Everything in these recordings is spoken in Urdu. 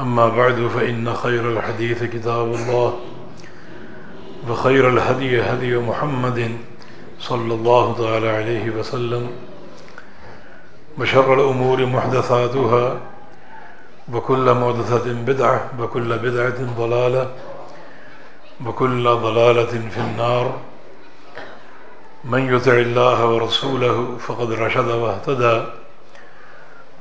أما بعد، فإن خير الحديث كتاب الله، وخير الهدي هدي محمد صلى الله تعالى عليه وسلم، وشر الأمور محدثاتها، وكل محدثة بدعة، وكل بدعة ضلالة، وكل ضلالة في النار. من يطع الله ورسوله فقد رشد واهتدى.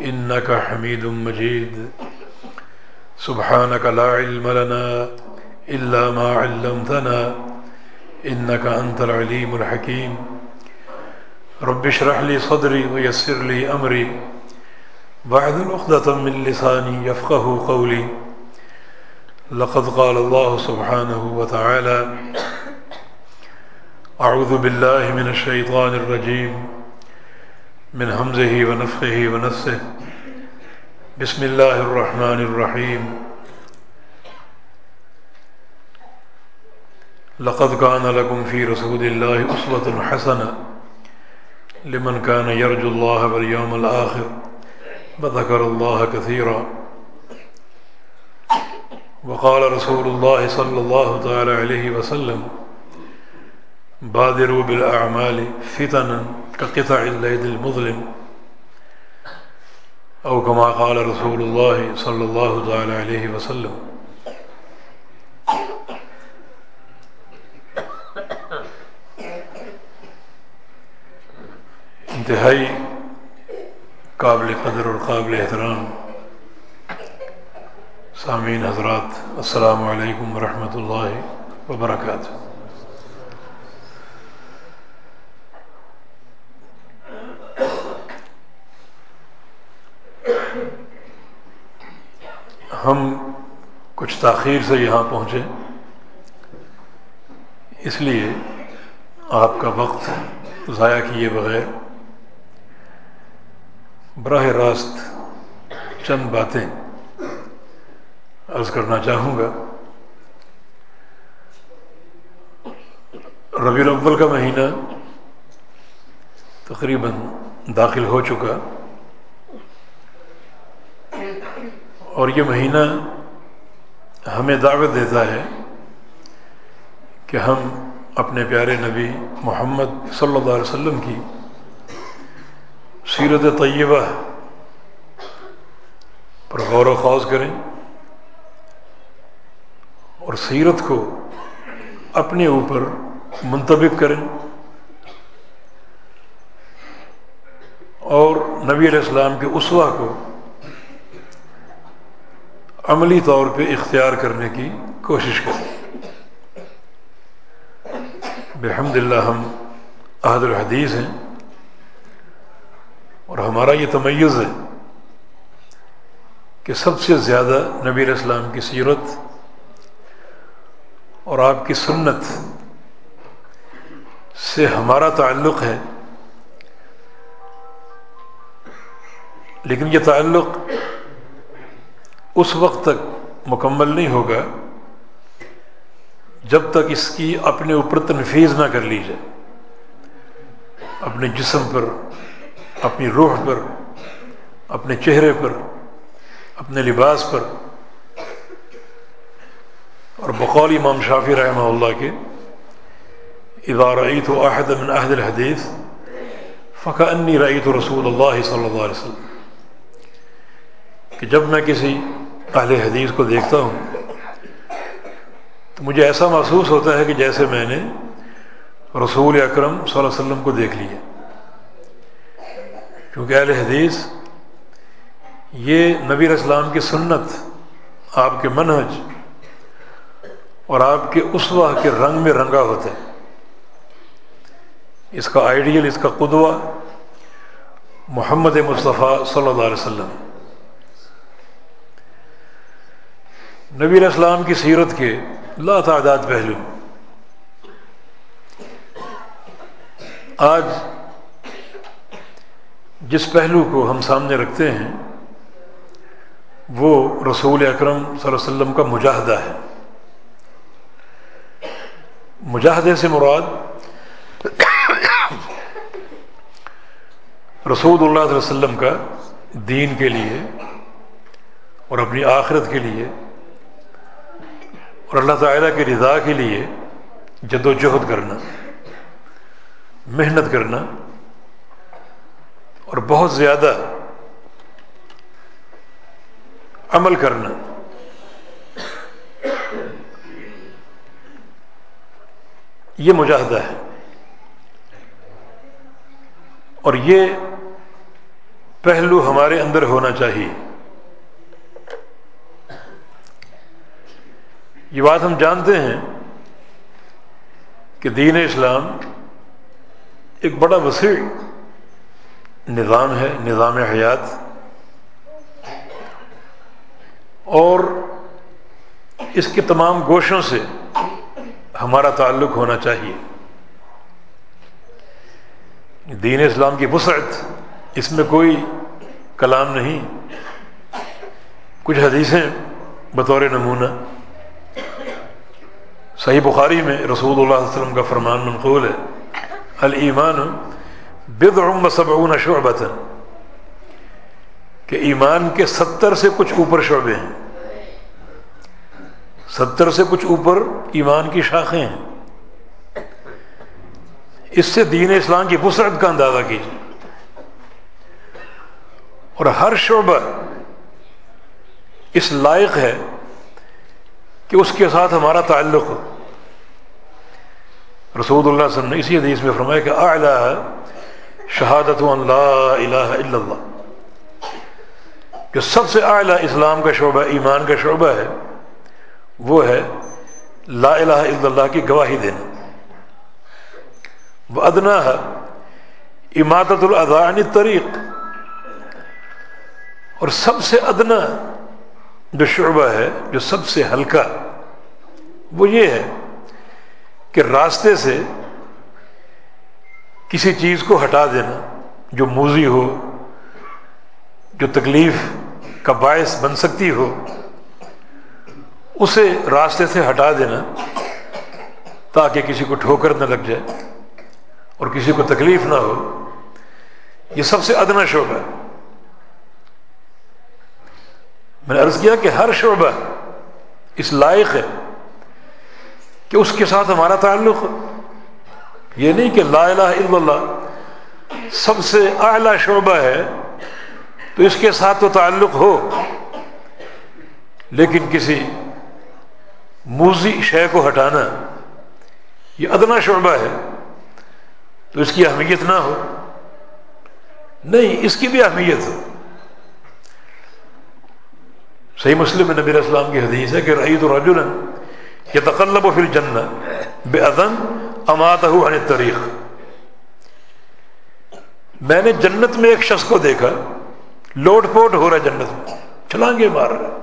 إنك حميد مجيد. سبحانك لا علم لنا إلا ما علمتنا. إنك أنت العليم الحكيم. رب اشرح لي صدري ويسر لي أمري. بعد الأخذة من لساني يفقه قولي. لقد قال الله سبحانه وتعالى أعوذ بالله من الشيطان الرجيم. من همزه ونفخه ونفسه. بسم الله الرحمن الرحيم. لقد كان لكم في رسول الله أسوة حسنة لمن كان يرجو الله واليوم الآخر وذكر الله كثيرا. وقال رسول الله صلى الله تعالى عليه وسلم بادروا بالأعمال فتنا كقطع الليل المظلم أو كما قال رسول الله صلى الله تعالى عليه وسلم. انتہائی قابل قدر اور قابل احترام سامعین حضرات، السلام علیکم ورحمۃ اللہ وبرکاتہ۔ ہم کچھ تاخیر سے یہاں پہنچے۔ اس لیے آپ کا وقت ضائع کیے بغیر براہ راست چند باتیں عرض کرنا چاہوں گا۔ ربیع الاول کا مہینہ تقریباً داخل ہو چکا۔ اور یہ مہینہ ہمیں دعوت دیتا ہے کہ ہم اپنے پیارے نبی محمد صلی اللہ علیہ وسلم کی سیرت طیبہ پر غور و خوض کریں اور سیرت کو اپنے اوپر منتبک کریں اور نبی علیہ السلام کے اسوا کو عملی طور پہ اختیار کرنے کی کوشش کریں۔ بحمد اللہ ہم عہد الحدیث ہیں اور ہمارا یہ تمیز ہے کہ سب سے زیادہ نبی علیہ السلام کی سیرت اور آپ کی سنت سے ہمارا تعلق ہے۔ لیکن یہ تعلق اس وقت تک مکمل نہیں ہوگا جب تک اس کی اپنے اوپر تنفیذ نہ کر لی جائے۔ اپنے جسم پر، اپنی روح پر، اپنے چہرے پر، اپنے لباس پر۔ اور بقول امام شافی رحمہ اللہ کے ادارعیت و عہد من عہد الحدیث فقہ انی رعیت رسول اللہ صلی اللہ علیہ وسلم کہ جب میں کسی اہل حدیث کو دیکھتا ہوں تو مجھے ایسا محسوس ہوتا ہے کہ جیسے میں نے رسول اکرم صلی اللہ علیہ وسلم کو دیکھ لیا۔ کیونکہ اہل حدیث، یہ نبی اسلام کی سنت، آپ کے منہج اور آپ کے اسوا کے رنگ میں رنگا ہوتا ہے۔ اس کا آئیڈیل اس کا قدوہ محمد مصطفیٰ صلی اللہ علیہ وسلم۔ نبی علیہ السلام کی سیرت کے لا تعداد پہلو۔ آج جس پہلو کو ہم سامنے رکھتے ہیں، وہ رسول اکرم صلی اللہ علیہ وسلم کا مجاہدہ ہے۔ مجاہدے سے مراد رسول اللہ علیہ وسلم کا دین کے لیے اور اپنی آخرت کے لیے اور اللہ تعالیٰ کی رضا کے لیے جد و جہد کرنا، محنت کرنا، اور بہت زیادہ عمل کرنا۔ یہ مجاہدہ ہے۔ اور یہ پہلو ہمارے اندر ہونا چاہیے۔ یہ بات ہم جانتے ہیں کہ دین اسلام ایک بڑا وسیع نظام ہے، نظام حیات۔ اور اس کے تمام گوشوں سے ہمارا تعلق ہونا چاہیے۔ دین اسلام کی وسعت، اس میں کوئی کلام نہیں۔ کچھ حدیثیں بطور نمونہ۔ صحیح بخاری میں رسول اللہ علیہ وسلم کا فرمان منقول ہے المان بدعم صبعون شعبۃ کہ ایمان کے ستر سے کچھ اوپر شعبے ہیں۔ ستر سے کچھ اوپر ایمان کی شاخیں ہیں۔ اس سے دین اسلام کی وسعت کا اندازہ کیجیے اور ہر شعبہ اس لائق ہے کہ اس کے ساتھ ہمارا تعلق ہو۔ رسول اللہ صلی اللہ علیہ وسلم نے اسی حدیث میں فرمایا کہ اعلیٰ شہادت اللہ الہ الا اللہ۔ کہ سب سے اعلیٰ اسلام کا شعبہ، ایمان کا شعبہ ہے، وہ ہے لا الہ الا اللہ کی گواہی دینا۔ وہ ادنا ہے اماطت الادانی طریق اور سب سے ادنا جو شعبہ ہے، جو سب سے ہلکا، وہ یہ ہے کہ راستے سے کسی چیز کو ہٹا دینا، جو موزی ہو، جو تکلیف کا باعث بن سکتی ہو، اسے راستے سے ہٹا دینا تاکہ کسی کو ٹھوکر نہ لگ جائے اور کسی کو تکلیف نہ ہو۔ یہ سب سے ادنا شعبہ ہے۔ میں نے عرض کیا کہ ہر شعبہ اس لائق ہے کہ اس کے ساتھ ہمارا تعلق یہ نہیں کہ لا الہ الا اللہ سب سے اعلیٰ شعبہ ہے تو اس کے ساتھ تو تعلق ہو، لیکن کسی موزی شے کو ہٹانا یہ ادنا شعبہ ہے تو اس کی اہمیت نہ ہو۔ نہیں، اس کی بھی اہمیت ہو۔ صحیح مسلم نبی اسلام کی حدیث ہے کہ رعی تو رجول یہ تقلب و پھر جنت بے ادن امات عن تاریخ میں نے جنت میں ایک شخص کو دیکھا، لوٹ پوٹ ہو رہا ہے جنت میں چھلانگے مار رہا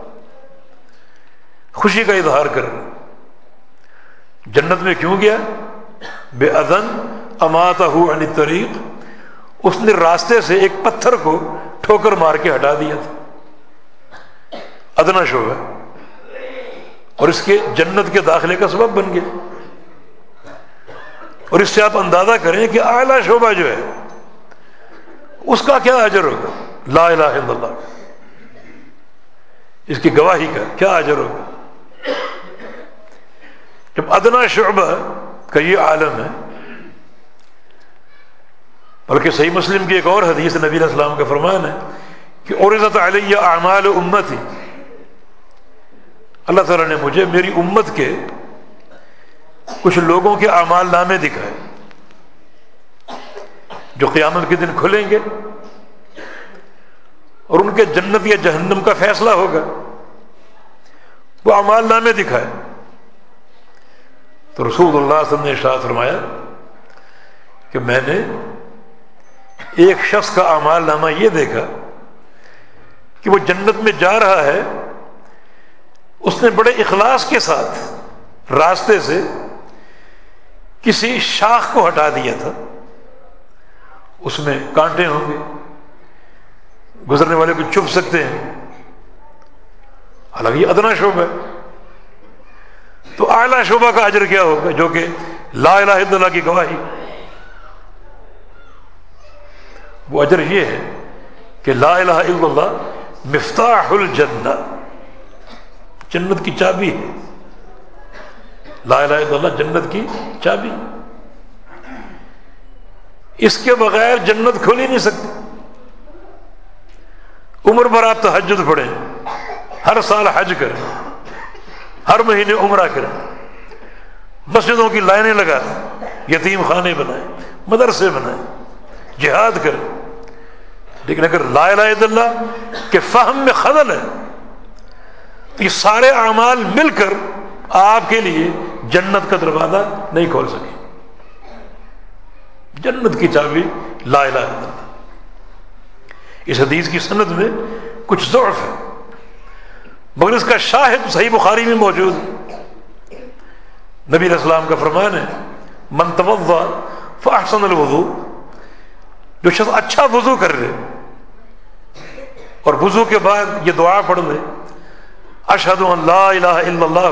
خوشی کا اظہار کر رہا جنت میں کیوں گیا؟ بے ادن امات عن طریق اس نے راستے سے ایک پتھر کو ٹھوکر مار کے ہٹا دیا تھا۔ ادنا شعبہ۔ اور اس کے جنت کے داخلے کا سبب بن گیا اور اس سے آپ اندازہ کریں کہ اعلیٰ شعبہ جو ہے، اس کا کیا اجر ہوگا؟ لا الہ الا اللہ۔ اس کی گواہی کا کیا اجر ہوگا؟ جب ادنا شعبہ کا یہ عالم ہے، بلکہ صحیح مسلم کی ایک اور حدیث نبی علیہ السلام کا فرمان ہے کہ اور علیہ اعمال امت اللہ تعالیٰ نے مجھے میری امت کے کچھ لوگوں کے اعمال نامے دکھائے جو قیامت کے دن کھلیں گے اور ان کے جنت یا جہنم کا فیصلہ ہوگا۔ وہ امال نامے دکھائے۔ تو رسول اللہ صلی اللہ علیہ وسلم نے شاہ فرمایا کہ میں نے ایک شخص کا امال نامہ یہ دیکھا کہ وہ جنت میں جا رہا ہے اس نے بڑے اخلاص کے ساتھ راستے سے کسی شاخ کو ہٹا دیا تھا۔ اس میں کانٹے ہوں گے، گزرنے والے کو چھپ سکتے ہیں۔ حالانکہ یہ ادنا شعبہ ہے۔ تو اعلیٰ شعبہ کا اجر کیا ہوگا جو کہ لا الہ الا اللہ کی گواہی۔ وہ اجر یہ ہے کہ لا الہ الا اللہ مفتاح الجنہ۔ جنت کی چابی ہے۔ لا الہ الا اللہ جنت کی چابی۔ اس کے بغیر جنت کھول ہی نہیں سکتی۔ عمر بھر آپ تو حجت پڑھیں ہر سال حج کریں ہر مہینے عمرہ کریں مسجدوں کی لائنیں لگا یتیم خانے بنائیں مدرسے بنائیں جہاد کریں لیکن اگر لا الہ الا اللہ کے فہم میں خدل ہے تو یہ سارے اعمال مل کر آپ کے لیے جنت کا دروازہ نہیں کھول سکے۔ جنت کی چابی لا الہ الا اللہ۔ اس حدیث کی سند میں کچھ ضعف ہے، مگر اس کا شاہد صحیح بخاری میں موجود۔ نبی السلام کا فرمان ہے، من توضا فاحسن الوضو جو شخص اچھا وضو کر رہے اور وضو کے بعد یہ دعا پڑھ لے اشہد ان لا الہ الا اللہ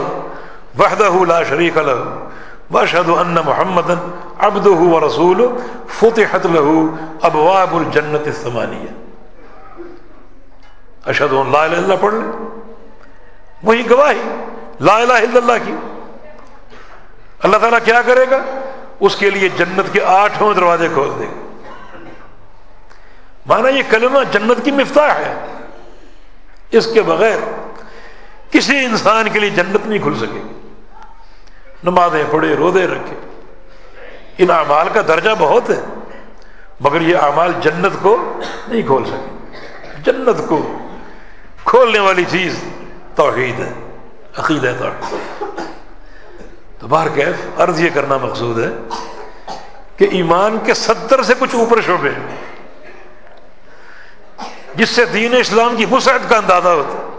وحدہ لا شریک له واشهد ان محمد عبده ورسوله فتحت له ابواب الجنت الثمانیہ اشد لا الہ اللہ پڑھ لے. وہی گواہی، لا الہ الا اللہ کی. اللہ تعالیٰ کیا کرے گا؟ اس کے لیے جنت کے آٹھوں دروازے کھول دے گا. مانا یہ کلمہ جنت کی مفتاح ہے. اس کے بغیر کسی انسان کے لیے جنت نہیں کھل سکے۔ نمازیں پڑھے رودے رکھے۔ ان اعمال کا درجہ بہت ہے، مگر یہ اعمال جنت کو نہیں کھول سکے۔ جنت کو کھولنے والی چیز توحید ہے عقید ہے، توحید۔ تو بار کیف عرض یہ کرنا مقصود ہے کہ ایمان کے ستر سے کچھ اوپر شعبے جس سے دین اسلام کی وسعت کا اندازہ ہوتا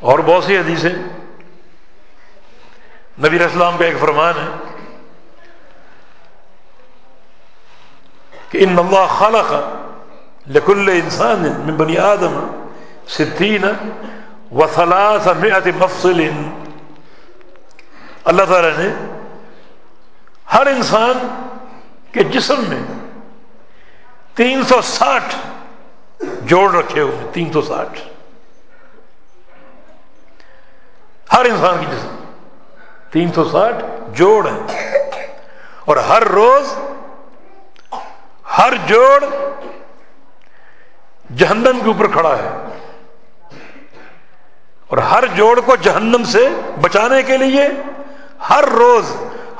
اور بہت سی حدیثیں۔ نبی اسلام کا ایک فرمان ہے کہ ان اللہ خالق لکل انسان من بنی آدم ستین و ثلاث مئت مفصل۔ اللہ تعالی نے ہر انسان کے جسم میں تین سو ساٹھ جوڑ رکھے ہوئے تین سو ساٹھ۔ ہر انسان کی جسم۔ تین سو ساٹھ جوڑ ہیں۔ اور ہر روز ہر جوڑ جہنم کے اوپر کھڑا ہے۔ اور ہر جوڑ کو جہنم سے بچانے کے لیے ہر روز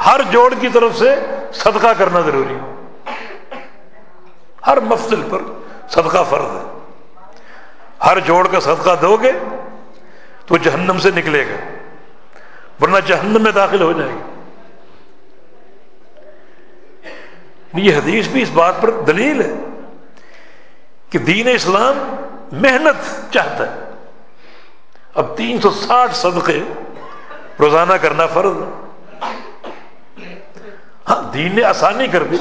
ہر جوڑ کی طرف سے صدقہ کرنا ضروری ہے۔ ہر مفصل پر صدقہ فرض ہے۔ ہر جوڑ کا صدقہ دو گے۔ تو جہنم سے نکلے گا، ورنہ جہنم میں داخل ہو جائے گا۔ یہ حدیث بھی اس بات پر دلیل ہے کہ دین اسلام محنت چاہتا ہے۔ اب تین سو ساٹھ صدقے روزانہ کرنا فرض ہاں دین نے آسانی کر دی۔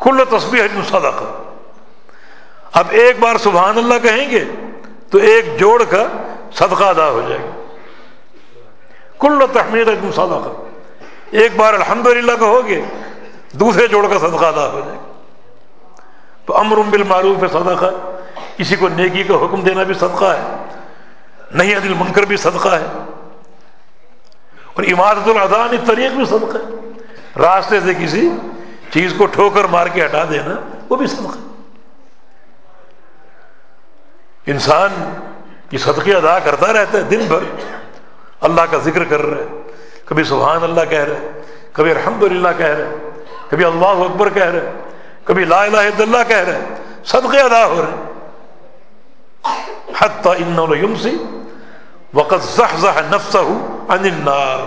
کل تصویر صدقہ۔ اب ایک بار سبحان اللہ کہیں گے تو ایک جوڑ کا صدقہ ادا ہو جائے گا۔ کل تحمیر صدقہ۔ ایک بار الحمد للہ کہو گے، دوسرے جوڑ کا صدقہ ادا ہو جائے گا۔ تو امر بالمعروف ہے صدقہ، کسی کو نیکی کا حکم دینا بھی صدقہ ہے نہیں عدل منکر بھی صدقہ ہے۔ اور عمارت الادان طریق بھی صدقہ ہے۔ راستے سے کسی چیز کو ٹھوکر مار کے ہٹا دینا، وہ بھی صدقہ ہے۔ انسان کی صدقے ادا کرتا رہتا ہے دن بھر۔ اللہ کا ذکر کر رہے کبھی سبحان اللہ کہہ رہے کبھی الحمد للہ کہہ رہے کبھی اللہ اکبر کہہ رہے کبھی لا الہ الا اللہ کہہ رہے صدقے ادا ہو رہے حتی انہوں یمسی وقت زحزح نفسہ عن النار۔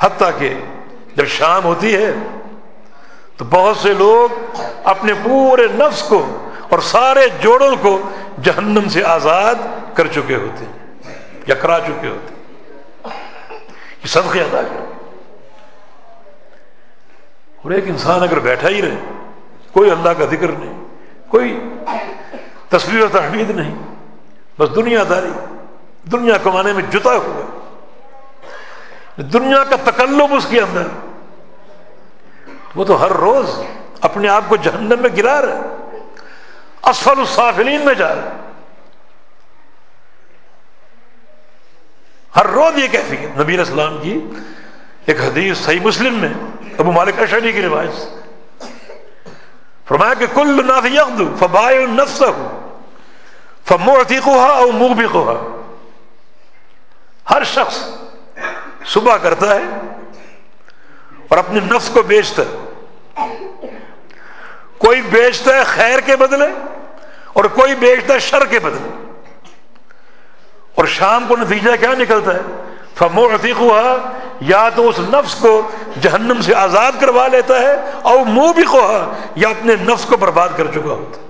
حتیٰ کہ جب شام ہوتی ہے تو بہت سے لوگ اپنے پورے نفس کو اور سارے جوڑوں کو جہنم سے آزاد کر چکے ہوتے ہیں، یا کرا چکے ہوتے ہیں۔ یہ صدقے ادا کر اور ایک انسان اگر بیٹھا ہی رہے، کوئی اللہ کا ذکر نہیں، کوئی تصویر و تحمید نہیں، بس دنیا داری، دنیا کمانے میں جتا ہوا۔ دنیا کا تکلب اس کے اندر۔ وہ تو ہر روز اپنے آپ کو جہنم میں گرا رہا اسفل السافلین میں جا رہا ہر روز یہ کیفی نبی السلام کی ایک حدیث صحیح مسلم میں، ابو مالک اشری کی روایت فرمایا کہ کل ناف یغدو فبائع نفسه فمعتقها او مغبقها ہر شخص صبح کرتا ہے اور اپنے نفس کو بیچتا ہے۔ کوئی بیچتا ہے خیر کے بدلے اور کوئی بیچتا ہے شر کے بدلے۔ اور شام کو نتیجہ کیا نکلتا ہے؟ فمو عتیق ہوا یا تو اس نفس کو جہنم سے آزاد کروا لیتا ہے اور منہ بھی خواہ یا اپنے نفس کو برباد کر چکا ہوتا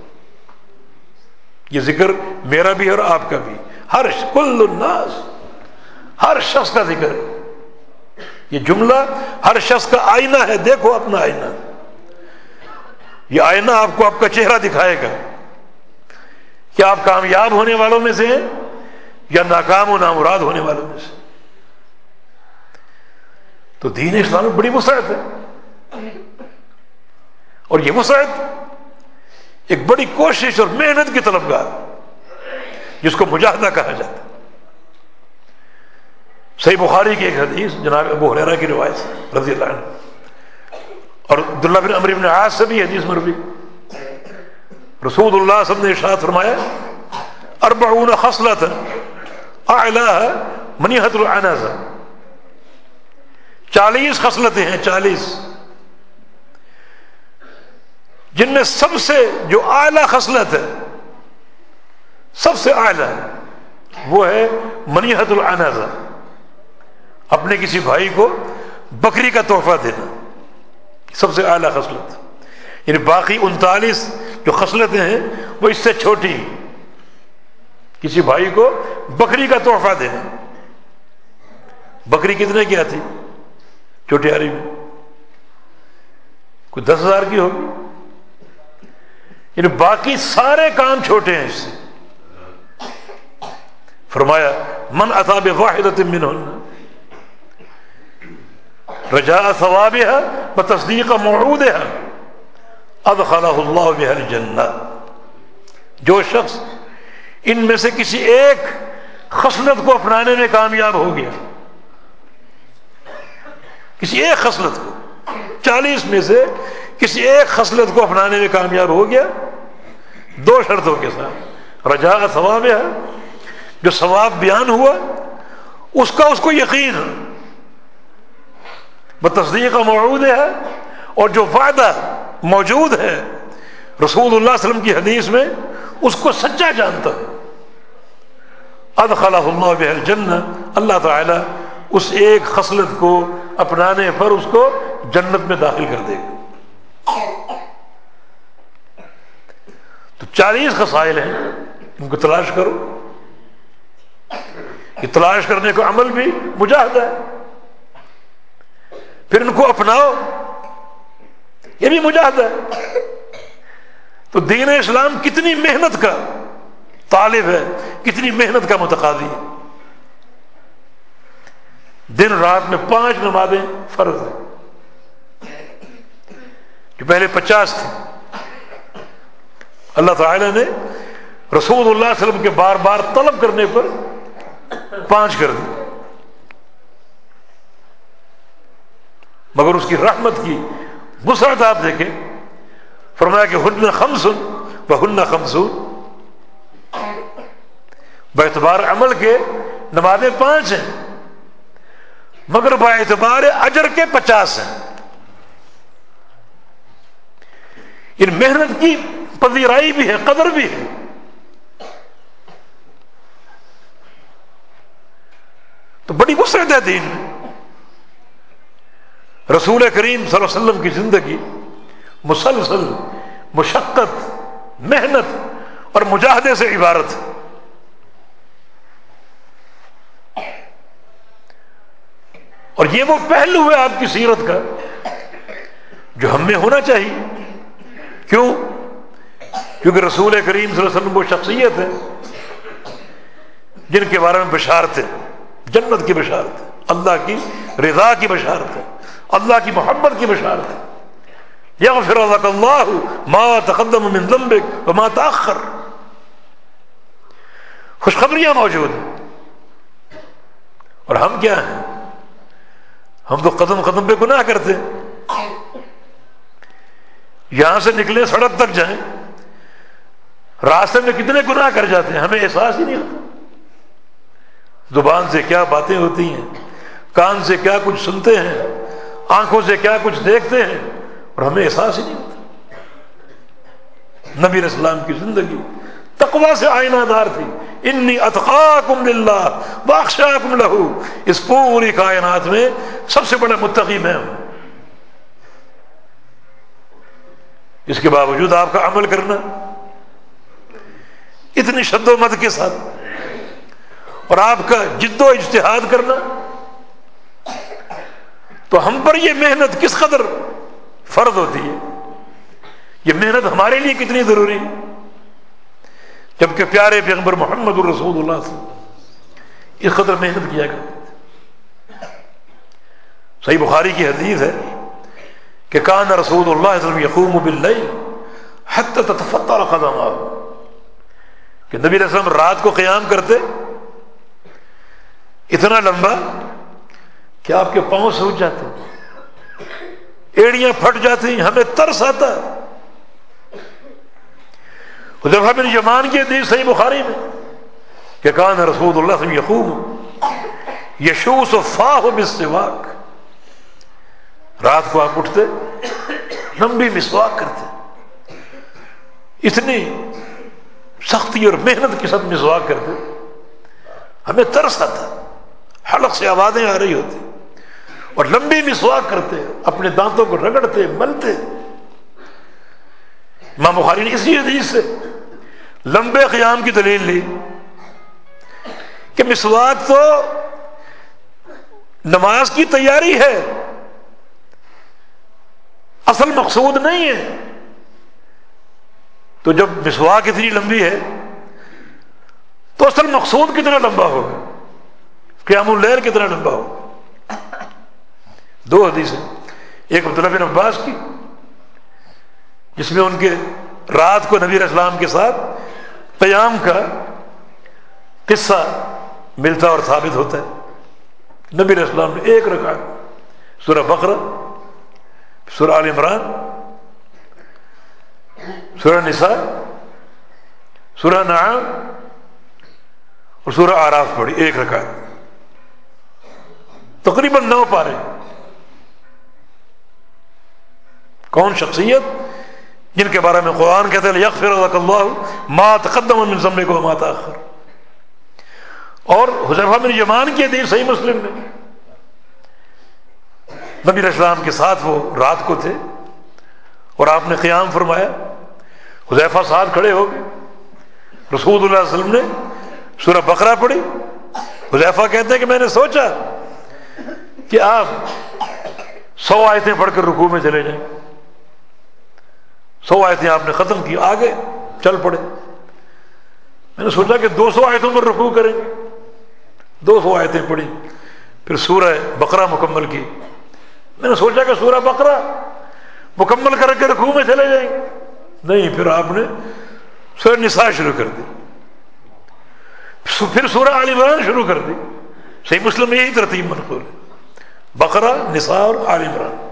یہ ذکر میرا بھی اور آپ کا بھی۔ ہر کل الناس، ہر شخص کا ذکر۔ ہے یہ جملہ ہر شخص کا آئینہ ہے، دیکھو اپنا آئینہ۔ یہ آئینہ آپ کو آپ کا چہرہ دکھائے گا۔ کیا آپ کامیاب ہونے والوں میں سے ہیں یا ناکام و نامراد ہونے والوں میں سے؟ تو دین اسلام میں بڑی وسعت ہے۔ اور یہ وسعت ایک بڑی کوشش اور محنت کی طلبگار جس کو مجاہدہ کہا جاتا ہے۔ صحیح بخاری کی ایک حدیث جناب ابو حریرہ کی روایت رضی اللہ عنہ۔ اور عبداللہ بن عمر بن عاص سے بھی حدیث مروی۔ رسول اللہ صلی اللہ نے ارشاد فرمایا، اربعون خصلت اعلاها منیحت العناز چالیس خصلتیں ہیں، چالیس۔ جن میں سب سے جو اعلی خصلت ہے، سب سے اعلی ہے، وہ ہے منیحت العنازہ اپنے کسی بھائی کو بکری کا تحفہ دینا۔ سب سے اعلیٰ خصلت۔ یعنی باقی انتالیس جو خصلتیں ہیں، وہ اس سے چھوٹی کسی بھائی کو بکری کا تحفہ دینا بکری کتنے کی آتی؟ چھوٹی آری میں۔ کوئی دس ہزار کی ہوگی؟ یعنی باقی سارے کام چھوٹے ہیں اس سے۔ فرمایا، من اتاب واحد من ہونا رجا ثواب ہے وہ تصدیق معود ہے اب اللہ بحر جنت جو شخص ان میں سے کسی ایک خصلت کو اپنانے میں کامیاب ہو گیا، کسی ایک خصلت کو، چالیس میں سے کسی ایک خصلت کو اپنانے میں کامیاب ہو گیا، دو شرطوں کے ساتھ رجا ثواب ہے جو ثواب بیان ہوا، اس کا اس کو یقین تصدیق موجود ہے اور جو وعدہ موجود ہے، رسول اللہ علیہ وسلم کی حدیث میں، اس کو سچا جانتا ادخلہ اللہ بحر جن اللہ تعالی اس ایک خصلت کو اپنانے پر اس کو جنت میں داخل کر دے گا۔ تو چالیس خسائل ہیں، ان کو تلاش کرو۔ یہ تلاش کرنے کا عمل بھی مجاہدہ ہے۔ پھر ان کو اپناؤ، یہ بھی مجاہدہ ہے۔ تو دین اسلام کتنی محنت کا طالب ہے، کتنی محنت کا متقاضی ہے۔ دن رات میں پانچ نمازیں فرض ہیں۔ جو پہلے پچاس تھے اللہ تعالی نے رسول اللہ علیہ وسلم کے بار بار طلب کرنے پر پانچ کر دی۔ مگر اس کی رحمت کی وسعت آپ دیکھیں۔ فرمایا کہ ہن خمسن و ہن خمسون۔ اعتبار عمل کے نمازیں پانچ ہیں، مگر اعتبار اجر کے پچاس ہیں۔ ان محنت کی پذیرائی بھی ہے، قدر بھی ہے۔ تو بڑی وسعت ہے دین۔ رسول کریم صلی اللہ علیہ وسلم کی زندگی، مسلسل، مشقت، محنت اور مجاہدے سے عبارت اور یہ وہ پہلو ہے آپ کی سیرت کا جو ہم میں ہونا چاہیے۔ کیوں؟ کیونکہ رسول کریم صلی اللہ علیہ وسلم وہ شخصیت ہے جن کے بارے میں بشارت ہے، جنت کی بشارت ہے، اللہ کی رضا کی بشارت ہے۔ اللہ کی محبت کی بشارت ہے. یا پھر اللہ ما تقدم من ذنبک وما تاخر خوشخبریاں موجود ہیں. اور ہم کیا ہیں؟ ہم تو قدم قدم پہ گناہ کرتے یہاں سے نکلے سڑک تک جائیں. راستے میں کتنے گناہ کر جاتے ہیں؟ ہمیں احساس ہی نہیں ہوتا. زبان سے کیا باتیں ہوتی ہیں؟ کان سے کیا کچھ سنتے ہیں؟ آنکھوں سے کیا کچھ دیکھتے ہیں اور ہمیں احساس ہی نہیں ہوتا۔ نبی اسلام کی زندگی تقوا سے آئینہ دار تھی۔ انی اتقاکم للہ واخشاکم لہو۔ اس پوری کائنات میں سب سے بڑا متقی میں ہوں۔ اس کے باوجود آپ کا عمل کرنا اتنی شد و مت کے ساتھ اور آپ کا جد و اجتہاد کرنا تو ہم پر یہ محنت کس قدر فرض ہوتی ہے؟ یہ محنت ہمارے لیے کتنی ضروری ہے؟ جبکہ پیارے پیغمبر محمد الرسول اللہ سے اس قدر محنت کیا کرتے تھے۔ صحیح بخاری کی حدیث ہے کہ کان رسول اللہ وسلم یقوم باللیل حتی تتفطر قدم کہ نبی علیہ السلام رات کو قیام کرتے، اتنا لمبا کہ آپ کے پاؤں سوچ جاتے ایڑیاں پھٹ جاتی ہمیں ترس آتا حضرت بن یمان کی حدیث صحیح بخاری میں کہ کان رسول اللہ وسلم یقوم یشوس و فاہ بسواک رات کو آپ اٹھتے، لمبی مسواک کرتے۔ اتنی سختی اور محنت کے ساتھ مسواک کرتے۔ ہمیں ترس آتا حلق سے آوازیں آ رہی ہوتی۔ اور لمبی مسواک کرتے، اپنے دانتوں کو رگڑتے، ملتے۔ ماں بخاری نے اسی حدیث سے لمبے قیام کی دلیل لی کہ مسواک تو نماز کی تیاری ہے، اصل مقصود نہیں ہے۔ تو جب مسواک اتنی لمبی ہے، تو اصل مقصود کتنا لمبا ہوگا؟ قیام الیر کتنا لمبا ہوگا؟ دو حدیث ہیں۔ ایک عبداللہ بن عباس کی، جس میں ان کے رات کو نبی اسلام کے ساتھ قیام کا قصہ ملتا اور ثابت ہوتا ہے۔ نبی اسلام نے ایک رکھا سورہ بقرہ، سورہ عال عمران، سورہ نساء، سورہ نعام اور سورہ آراف پڑھی، ایک رکعت۔ تقریباً نو پارے۔ کون شخصیت جن کے بارے میں قرآن کہتے ہیں یکفر اللہ ما تقدم من ضمے کو ما تاخر اور حضرفہ بن یمان کی حدیث صحیح مسلم میں۔ نبی اسلام کے ساتھ وہ رات کو تھے اور آپ نے قیام فرمایا۔ حذیفہ ساتھ کھڑے ہو گئے۔ رسول اللہ علیہ وسلم نے سورہ بقرہ پڑھی۔ حذیفہ کہتے ہیں کہ میں نے سوچا کہ آپ سو آیتیں پڑھ کر رکوع میں چلے جائیں۔ سو آیتیں آپ نے ختم کی، آگے چل پڑے۔ میں نے سوچا کہ دو سو آیتوں پر رکوع کریں گے۔ دو سو آیتیں پڑھی، پھر سورہ بقرہ مکمل کی۔ میں نے سوچا کہ سورہ بقرہ مکمل کر کے رکوع میں چلے جائیں۔ گے نہیں، پھر آپ نے سورہ نساء شروع کر دی۔ پھر سورہ علی عمران شروع کر دی۔ صحیح مسلم یہی ترتیب منقول ہے۔ بقرہ، نساء اور علی عمران۔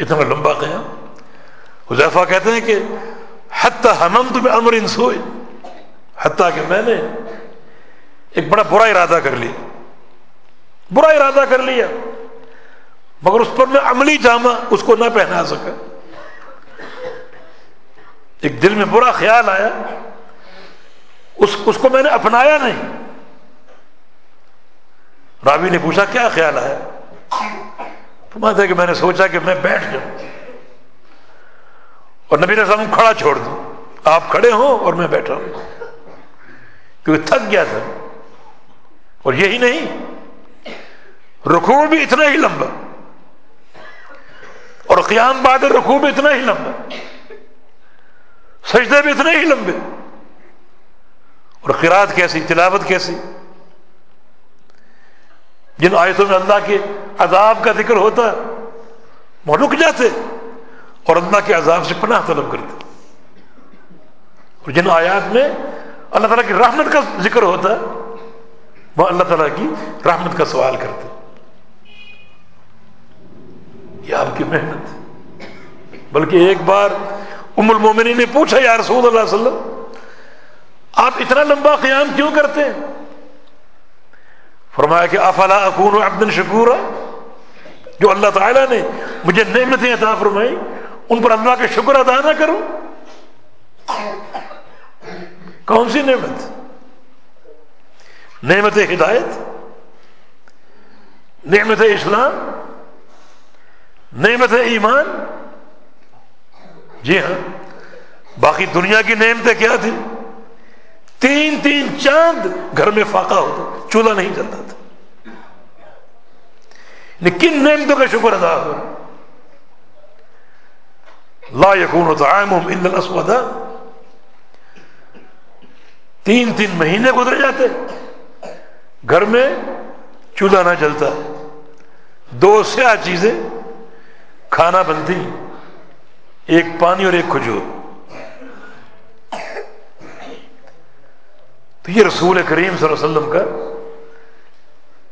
اتنا لمبا قیام؟ حذیفہ کہتے ہیں کہ حتی حممت امر انسوئی حتیٰ کہ میں نے ایک بڑا برا ارادہ کر لیا۔ برا ارادہ کر لیا، مگر اس پر میں عملی جامہ اس کو نہ پہنا سکا۔ ایک دل میں برا خیال آیا، اس اس کو میں نے اپنایا نہیں۔ راوی نے پوچھا، کیا خیال آیا؟ فرماتا ہے کہ میں نے سوچا کہ میں بیٹھ جاؤں اور نبی السلام کھڑا چھوڑ دوں۔ آپ کھڑے ہوں اور میں بیٹھا ہوں۔ کیونکہ تھک گیا تھا۔ اور یہی نہیں، رکوع بھی اتنا ہی لمبا۔ اور قیام بعد رکوع بھی اتنا ہی لمبا۔ سجدے بھی اتنے ہی لمبے۔ اور قرآد کیسی، تلاوت کیسی۔ جن آیتوں میں اللہ کے عذاب کا ذکر ہوتا وہ رک جاتے اور اللہ کے عذاب سے پناہ طلب کرتے۔ اور جن آیات میں اللہ تعالیٰ کی رحمت کا ذکر ہوتا وہ اللہ تعالیٰ کی رحمت کا سوال کرتے۔ یہ آپ کی محنت۔ بلکہ ایک بار ام المومنی نے پوچھا، یا رسول اللہ علیہ وسلم، آپ اتنا لمبا قیام کیوں کرتے؟ ہیں فرمایا کہ افلا اکون عبد شکور جو اللہ تعالیٰ نے مجھے نعمتیں عطا فرمائی، ان پر اللہ کا شکر ادا نہ کروں۔ کون سی نعمت؟ نعمت ہدایت، نعمت اسلام، نعمت ایمان۔ جی ہاں باقی دنیا کی نعمتیں کیا تھی تین تین چاند گھر میں فاقہ ہوتا چولہا نہیں چلتا تھا۔ کن نعمتوں کا شکر ادا ہو لا یقون الاسودا تین تین مہینے گزر جاتے۔ گھر میں چولہا نہ چلتا دو سیاہ چیزیں۔ کھانا بنتی۔ ایک پانی اور ایک کھجور۔ تو یہ رسول کریم صلی اللہ علیہ وسلم کا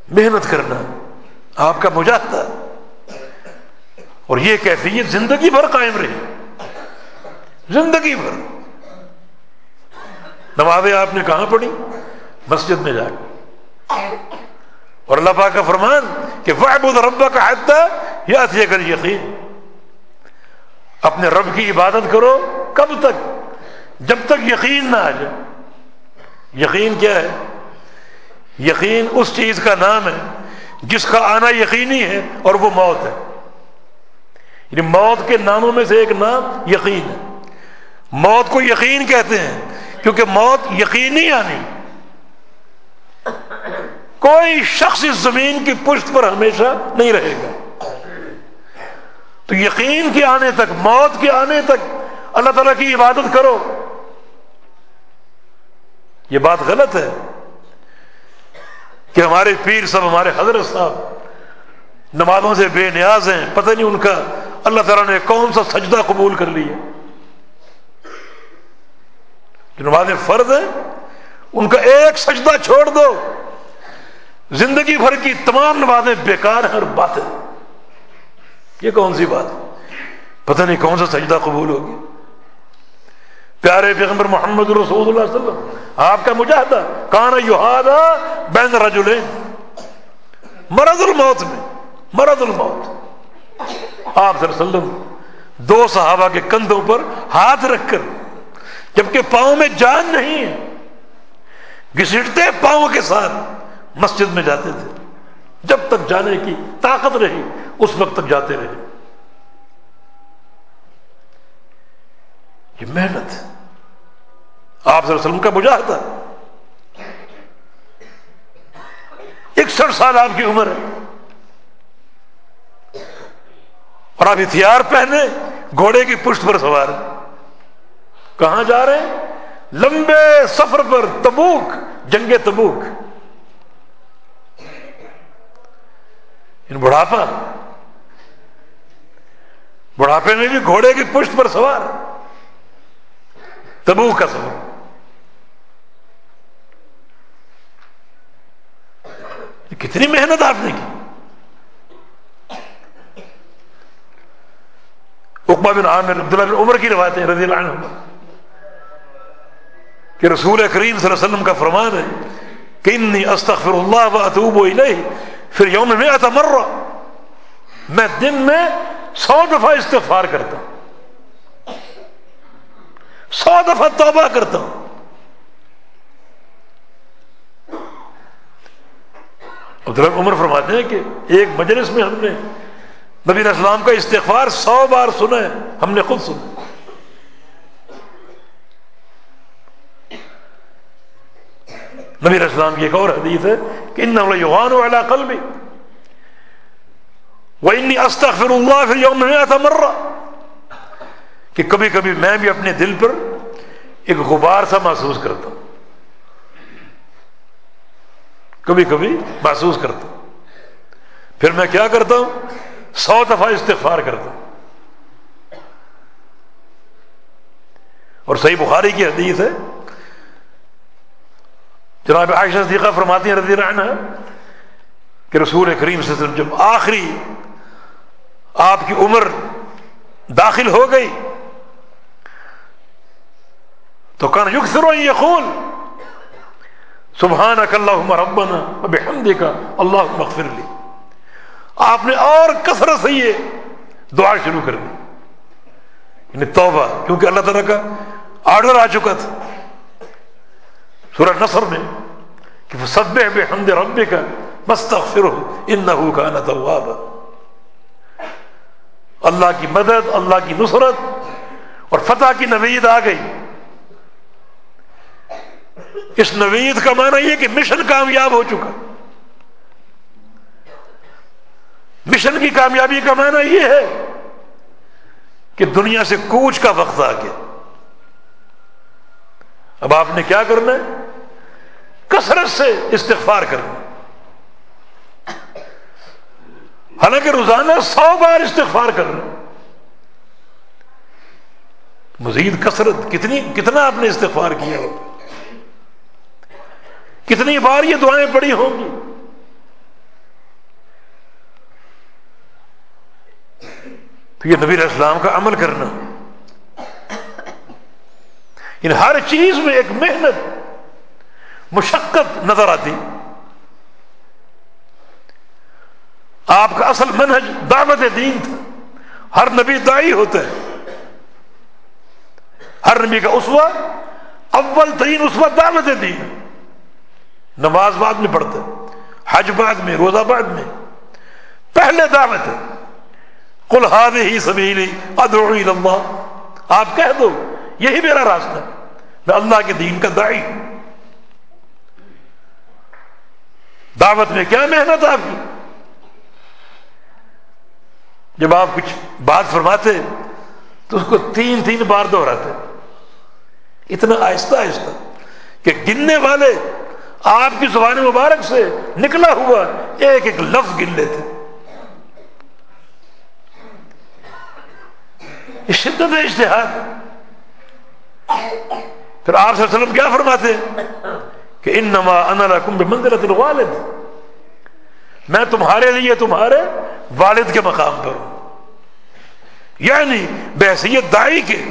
محنت کرنا۔ آپ کا مجاہدہ۔ اور یہ کیفیت زندگی بھر قائم رہی۔ زندگی بھر۔ نمازیں آپ نے کہاں پڑھی؟ مسجد میں جا کے۔ اور اللہ پاک کا فرمان کہ فعبد ربا کا حدہ یا کر یقین اپنے رب کی عبادت کرو کب تک؟ جب تک یقین نہ آ جائے۔ یقین کیا ہے؟ یقین اس چیز کا نام ہے جس کا آنا یقینی ہے اور وہ موت ہے۔ یعنی موت کے ناموں میں سے ایک نام یقین ہے۔ موت کو یقین کہتے ہیں، کیونکہ موت یقینی آنی کوئی شخص اس زمین کی پشت پر ہمیشہ نہیں رہے گا۔ تو یقین کے آنے تک، موت کے آنے تک اللہ تعالیٰ کی عبادت کرو۔ یہ بات غلط ہے۔ کہ ہمارے پیر صاحب، ہمارے حضرت صاحب نمازوں سے بے نیاز ہیں، پتہ نہیں ان کا اللہ تعالیٰ نے کون سا سجدہ قبول کر لیا جو نمازیں فرض ہیں، ان کا ایک سجدہ چھوڑ دو۔ زندگی بھر کی تمام نمازیں بیکار ہیں اور باتیں یہ کون سی بات پتہ نہیں کون سا سجدہ قبول ہوگی۔ پیارے پیغمبر محمد رسول اللہ علیہ وسلم آپ کا مجاہدہ، کان یوہادا بین رجلین۔ مرض الموت میں، مرض الموت۔ آپ صلی اللہ علیہ وسلم دو صحابہ کے کندھوں پر ہاتھ رکھ کر، جبکہ پاؤں میں جان نہیں ہے گھسٹتے پاؤں کے ساتھ مسجد میں جاتے تھے۔ جب تک جانے کی طاقت رہی، اس وقت تک جاتے رہے۔ یہ محنت۔ آپ صلی اللہ علیہ وسلم کا مجاہدہ۔ اکسٹھ سال آپ کی عمر ہے۔ اور آپ ہتھیار پہنے، گھوڑے کی پشت پر سوار کہاں جا رہے ہیں؟ لمبے سفر پر تبوک، جنگ تبوک۔ ان بڑھاپا، بڑھاپے میں بھی گھوڑے کی پشت پر سوار تبو کا سفر۔ کتنی محنت آپ نے کی؟ اقبا بن عامر عبداللہ بن عمر کی روایت ہے رضی اللہ عنہ کہ رسول کریم صلی اللہ علیہ وسلم کا فرمان ہے، کہ انی استغفر اللہ و اتوب الیہ پھر یوم میں اتمر میں دن میں سو دفعہ استغفار کرتا ہوں، سو دفعہ توبہ کرتا ہوں عبداللہ عمر فرماتے ہیں کہ ایک مجلس میں ہم نے نبی اسلام کا استغفار سو بار سنا ہے، ہم نے خود سنا نبی اسلام کی ایک اور حدیث ہے کہ ان یوان والا کل بھی وہ انی استغفر اللہ پھر یوم تھا مر کہ کبھی کبھی میں بھی اپنے دل پر ایک غبار سا محسوس کرتا ہوں۔ کبھی کبھی محسوس کرتا ہوں۔ پھر میں کیا کرتا ہوں؟ سو دفعہ استغفار کرتا ہوں۔ اور صحیح بخاری کی حدیث ہے، جناب عائشہ صدیقہ فرماتی ہیں رضی اللہ عنہ کہ رسول کریم صلی اللہ علیہ وسلم جب آخری آپ کی عمر داخل ہو گئی تو کان یکسر یقول سبحان اک اللہ ربنا بحمدی کا اللہ مغفر لی۔ آپ نے اور کثرت سے یہ دعا شروع کر دی۔ یعنی توبہ، کیونکہ اللہ تعالیٰ کا آرڈر آ چکا تھا۔ سورہ نصر میں کہ وہ سب بے حمد رب کا مستغفر ہو ان نہ کا نہ اللہ کی مدد، اللہ کی نصرت اور فتح کی نوید آ گئی۔ اس نوید کا معنی یہ کہ مشن کامیاب ہو چکا۔ مشن کی کامیابی کا معنی یہ ہے کہ دنیا سے کوچ کا وقت آ گیا۔ اب آپ نے کیا کرنا ہے؟ کثرت سے استغفار کرنا۔ حالانکہ روزانہ سو بار استغفار کرنا۔ مزید کثرت کتنی کتنا آپ نے استغفار کیا؟ ہو کتنی بار یہ دعائیں پڑی ہوں گی؟ تو یہ نبی اسلام کا عمل کرنا۔ ان ہر چیز میں ایک محنت، مشقت نظر آتی۔ آپ کا اصل منہج دعوت دین تھا۔ ہر نبی دائی ہوتا ہے۔ ہر نبی کا اسوا اول ترین اسوا دعوت دین۔ نماز بعد میں پڑھتا ہے حج بعد میں، روزہ بعد میں۔ پہلے دعوت ہے کل ہاد ہی سبیلی ادعو اللہ آپ کہہ دو، یہی میرا راستہ میں اللہ کے دین کا دائی دعوت میں کیا محنت آپ کی؟ جب آپ کچھ بات فرماتے، تو اس کو تین تین بار دہراتے۔ اتنا آہستہ آہستہ کہ گننے والے آپ کی زبان مبارک سے نکلا ہوا ایک ایک لفظ گن لیتے یہ شدت ہے اشتہار پھر آپ صلی اللہ علیہ وسلم کیا فرماتے کہ ان نما ان منظرت الوالد۔ میں تمہارے لیے تمہارے والد کے مقام پر ہوں۔ یعنی بحثیت دائی کے۔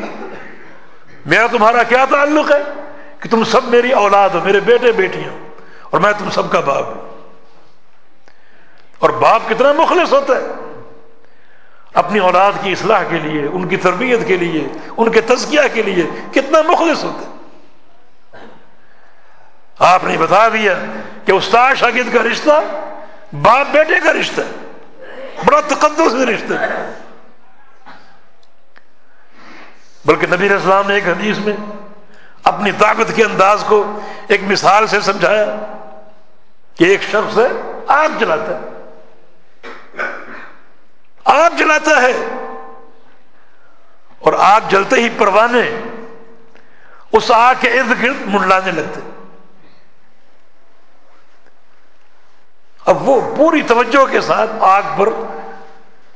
میرا تمہارا کیا تعلق ہے؟ کہ تم سب میری اولاد ہو میرے بیٹے بیٹیاں۔ اور میں تم سب کا باپ ہوں۔ اور باپ کتنا مخلص ہوتا ہے۔ اپنی اولاد کی اصلاح کے لیے، ان کی تربیت کے لیے، ان کے تزکیہ کے لیے کتنا مخلص ہوتا ہے۔ آپ نے بتا دیا کہ استاد شاگرد کا رشتہ، باپ بیٹے کا رشتہ ہے بڑا تقدس رشتہ۔ ہے بلکہ نبی اسلام نے ایک حدیث میں اپنی طاقت کے انداز کو ایک مثال سے سمجھایا۔ کہ ایک شخص ہے آگ جلاتا ہے۔ آگ جلاتا ہے۔ اور آگ جلتے ہی پروانے اس آگ کے ارد گرد منڈلانے لگتے۔ اب وہ پوری توجہ کے ساتھ آگ پر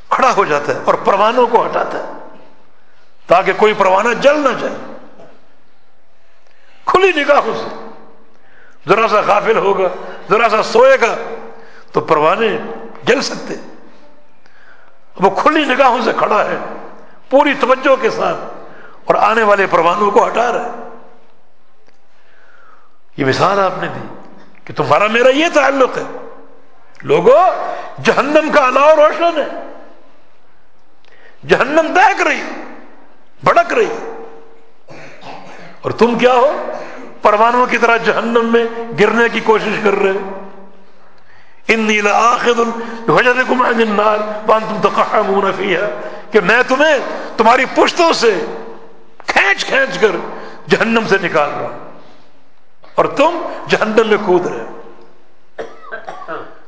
کھڑا ہو جاتا ہے اور پروانوں کو ہٹاتا ہے۔ تاکہ کوئی پروانہ جل نہ جائے۔ کھلی نگاہوں سے۔ ذرا سا غافل ہوگا۔ ذرا سا سوئے گا تو پروانے جل سکتے وہ کھلی نگاہوں سے کھڑا ہے، پوری توجہ کے ساتھ اور آنے والے پروانوں کو ہٹا رہا ہے۔ یہ مثال آپ نے دی کہ تمہارا میرا یہ تعلق ہے۔ لوگوں جہنم کا علاؤ روشن ہے۔ جہنم دیکھ رہی بڑک رہی۔ اور تم کیا ہو؟ پروانوں کی طرح جہنم میں گرنے کی کوشش کر رہے ان نیلا آخر تم تو ہے کہ میں تمہیں تمہاری پشتوں سے کھینچ کھینچ کر جہنم سے نکال رہا ہوں۔ اور تم جہنم میں کود رہے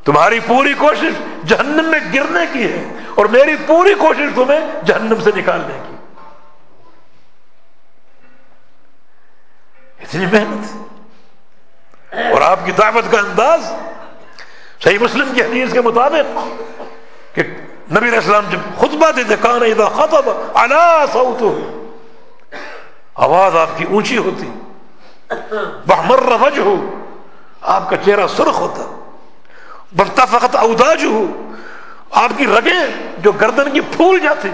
تمہاری پوری کوشش جہنم میں گرنے کی ہے اور میری پوری کوشش تمہیں جہنم سے نکالنے کی۔ اتنی محنت۔ اور آپ کی دعوت کا انداز صحیح مسلم کی حدیث کے مطابق کہ نبی علیہ السلام جب خطبہ دیتے کان اذا خطب، علا صوت آواز آپ کی اونچی ہوتی۔ بحمر وجہ ہو آپ کا چہرہ سرخ ہوتا۔ بنتا فقط اوداج ہو آپ کی رگیں جو گردن کی پھول جاتی۔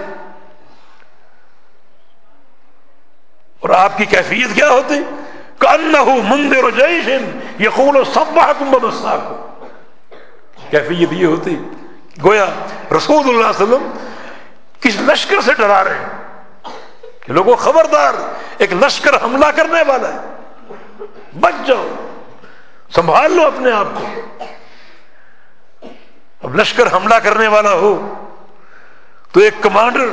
اور آپ کی کیفیت کیا ہوتی؟ کانہو مندر جیشن یقول و صبحکم بمساکم کیفیت یہ ہوتی گویا رسول اللہ علیہ وسلم کس لشکر سے ڈرا رہے ہیں؟ کہ لوگوں خبردار، ایک لشکر حملہ کرنے والا ہے۔ بچ جاؤ، سنبھال لو اپنے آپ کو۔ اب لشکر حملہ کرنے والا ہو، تو ایک کمانڈر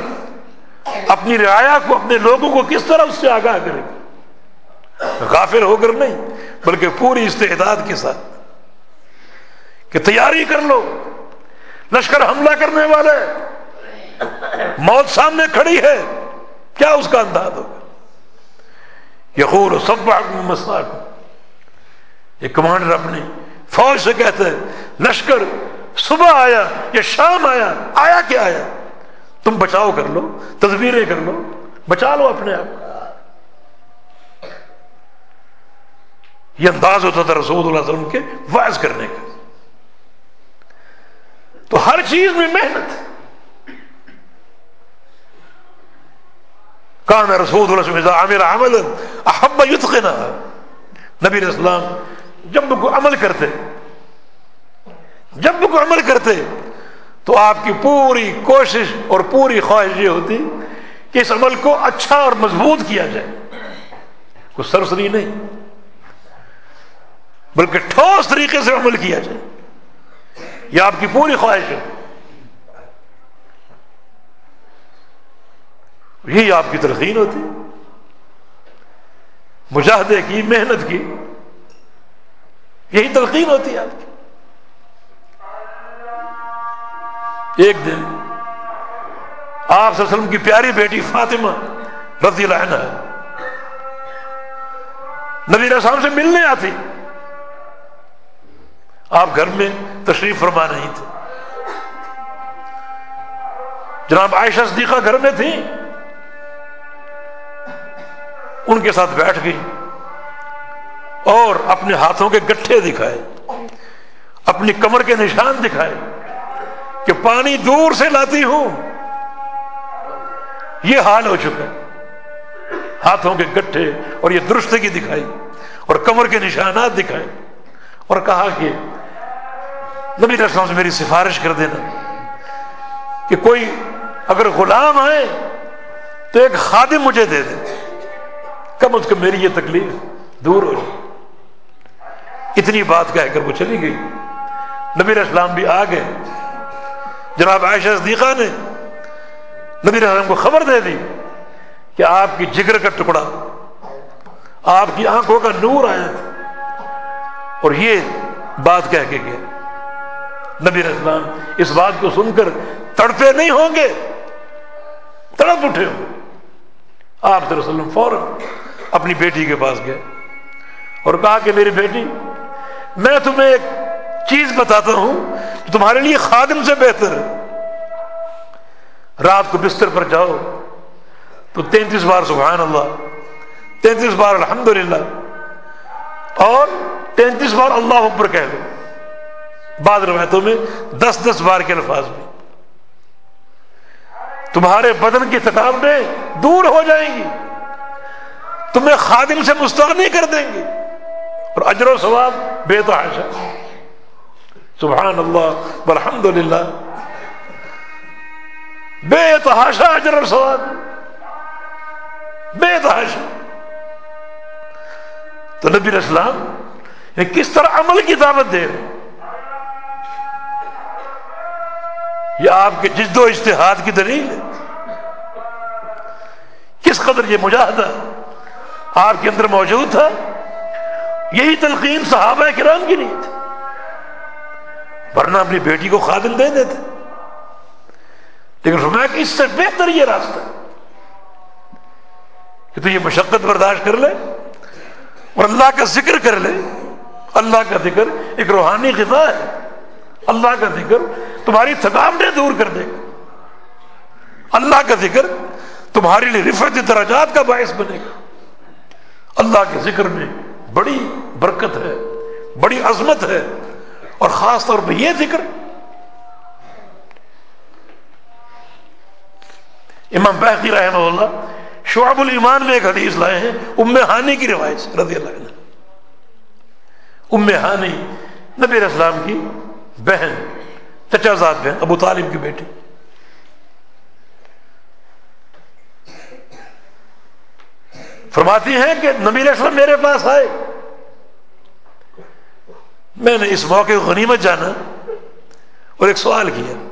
اپنی رعایا کو، اپنے لوگوں کو کس طرح اس سے آگاہ کرے؟ غافل ہو کر نہیں، بلکہ پوری استعداد کے ساتھ کہ تیاری کر لو۔ لشکر حملہ کرنے والے، موت سامنے کھڑی ہے، کیا اس کا انداز ہوگا؟ یقور سب مساق یہ کمانڈر اپنی فوج سے کہتے ہیں، لشکر صبح آیا، یا شام آیا آیا کیا آیا؟ تم بچاؤ کر لو، تدبیریں کر لو، بچا لو اپنے آپ یہ انداز ہوتا تھا رسول اللہ علیہ وسلم کے واعظ کرنے کا۔ تو ہر چیز میں محنت۔ کان رسول اللہ عامر عمل احب یتقنا۔ نبی اسلام جب کو عمل کرتے، جب کو عمل کرتے، تو آپ کی پوری کوشش اور پوری خواہش یہ ہوتی کہ اس عمل کو اچھا اور مضبوط کیا جائے۔ کوئی سرسری نہیں۔ بلکہ ٹھوس طریقے سے عمل کیا جائے۔ یہ آپ کی پوری خواہش ہے۔ یہی آپ کی تلقین ہوتی۔ مجاہدے کی، محنت کی۔ یہی تلقین ہوتی ہے آپ کی۔ ایک دن آپ وسلم کی پیاری بیٹی فاطمہ رضی اللہ عنہ نبی رسام سے ملنے آتی۔ آپ گھر میں تشریف فرما نہیں تھے جناب عائشہ صدیقہ گھر میں تھی ان کے ساتھ بیٹھ گئی اور اپنے ہاتھوں کے گٹھے دکھائے، اپنی کمر کے نشان دکھائے کہ پانی دور سے لاتی ہوں۔ یہ حال ہو چکا ہاتھوں کے گٹھے اور یہ درستگی دکھائی اور کمر کے نشانات دکھائے۔ اور کہا کہ نبی رسلام سے میری سفارش کر دینا کہ کوئی اگر غلام آئے تو ایک خادم مجھے دے دے۔ کم از کم میری یہ تکلیف دور ہو جائے۔ اتنی بات کہہ کر وہ چلی گئی۔ نبی اسلام بھی آ گئے۔ جناب عائشہ صدیقہ نے نبی السلام کو خبر دے دی کہ آپ کی جگر کا ٹکڑا، آپ کی آنکھوں کا نور آیا۔ اور یہ بات کہہ کے گیا نبی اسلام اس بات کو سن کر تڑپے نہیں ہوں گے، تڑپ اٹھے ہوں۔ آپ وسلم فوراً اپنی بیٹی کے پاس گئے اور کہا کہ میری بیٹی، میں تمہیں ایک چیز بتاتا ہوں جو تمہارے لیے خادم سے بہتر ہے۔ رات کو بستر پر جاؤ تو تینتیس بار سبحان اللہ، تینتیس بار الحمدللہ اور تینتیس بار اللہ اوپر کہہ دو۔ بعض روایتوں میں دس دس بار کے الفاظ میں۔ تمہارے بدن کی تھکاوٹیں دور ہو جائیں گی۔ تمہیں خادم سے مستغنی کر دیں گے۔ اور اجر و ثواب بے تحاشا۔ سبحان اللہ الحمد للہ بے تحاشا اجر و ثواب۔ بے تحاشا۔ تو نبی اسلام یہ کس طرح عمل کی دعوت دے رہے یہ آپ کے جد و اشتہاد کی دلیل ہے۔ کس قدر یہ مجاہدہ آپ کے اندر موجود تھا؟ یہی تلقین صحابہ کرام کی نہیں تھی ورنہ اپنی بیٹی کو خادم دے دیتے۔ لیکن فرمایا کہ اس سے بہتر یہ راستہ کہ تو یہ مشقت برداشت کر لے اور اللہ کا ذکر کر لے۔ اللہ کا ذکر ایک روحانی غذا ہے۔ اللہ کا ذکر تمہاری تھکاوٹیں دور کر دے۔ گا اللہ کا ذکر تمہارے لیے رفت درجات کا باعث بنے گا۔ اللہ کے ذکر میں بڑی برکت ہے، بڑی عظمت ہے۔ اور خاص طور پہ یہ ذکر امام بحقی رحمہ اللہ شعب الایمان میں ایک حدیث لائے ہیں، ام ہانی کی روایت رضی اللہ عنہ۔ ام ہانی نبی اسلام کی بہن چچا زاد بہن، ابو طالب کی بیٹی۔ فرماتی ہیں کہ نبی علیہ السلام میرے پاس آئے۔ میں نے اس موقع کو غنیمت جانا اور ایک سوال کیا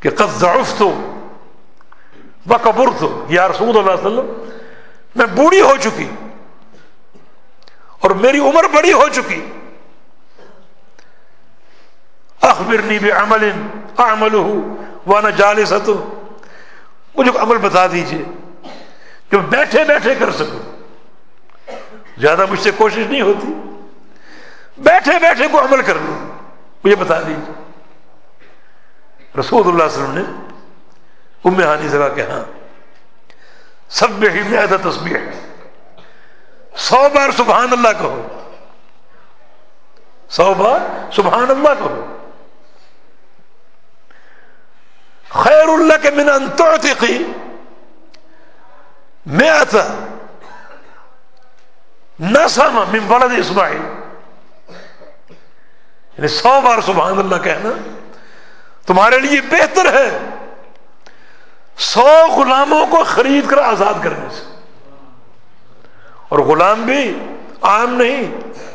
کہ قد ضعفت تو بکبر تو یا رسول اللہ علیہ وسلم، میں بوڑھی ہو چکی۔ اور میری عمر بڑی ہو چکی۔ اخبرنی بھی عمل عمل ہوں وانا جال ستو مجھے عمل بتا دیجیے جو بیٹھے بیٹھے کر سکوں۔ زیادہ مجھ سے کوشش نہیں ہوتی۔ بیٹھے بیٹھے کو عمل کر لوں۔ مجھے بتا دیجیے رسول اللہ علیہ وسلم نے ام ہانی سے کہا کہ ہاں سب میں ہی میں تصویر سو بار سبحان اللہ کہو۔ سو بار سبحان اللہ کہو۔ خیر اللہ کے من انتعتقی میں آتا نسما من بلد اسماعیل۔ یعنی سو بار سبحان اللہ کہنا تمہارے لیے بہتر ہے سو غلاموں کو خرید کر آزاد کرنے سے۔ اور غلام بھی عام نہیں،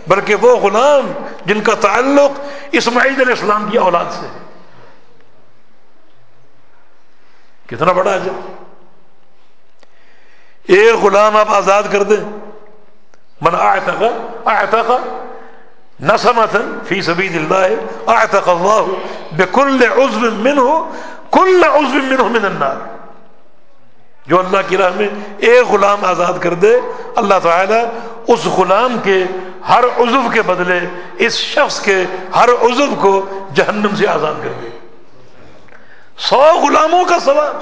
بلکہ وہ غلام جن کا تعلق اسماعیل علیہ السلام کی اولاد سے کتنا بڑا ہے ایک غلام آپ آزاد کر دیں۔ من آئے آئے نسمت فی سبیل اللہ، اعتق اللہ بکل عضو منہ، کل عضو منہ من النار۔ جو اللہ کی راہ میں ایک غلام آزاد کر دے، اللہ تعالی اس غلام کے ہر عضو کے بدلے، اس شخص کے ہر عضو کو جہنم سے آزاد کر دے۔ سو غلاموں کا سوال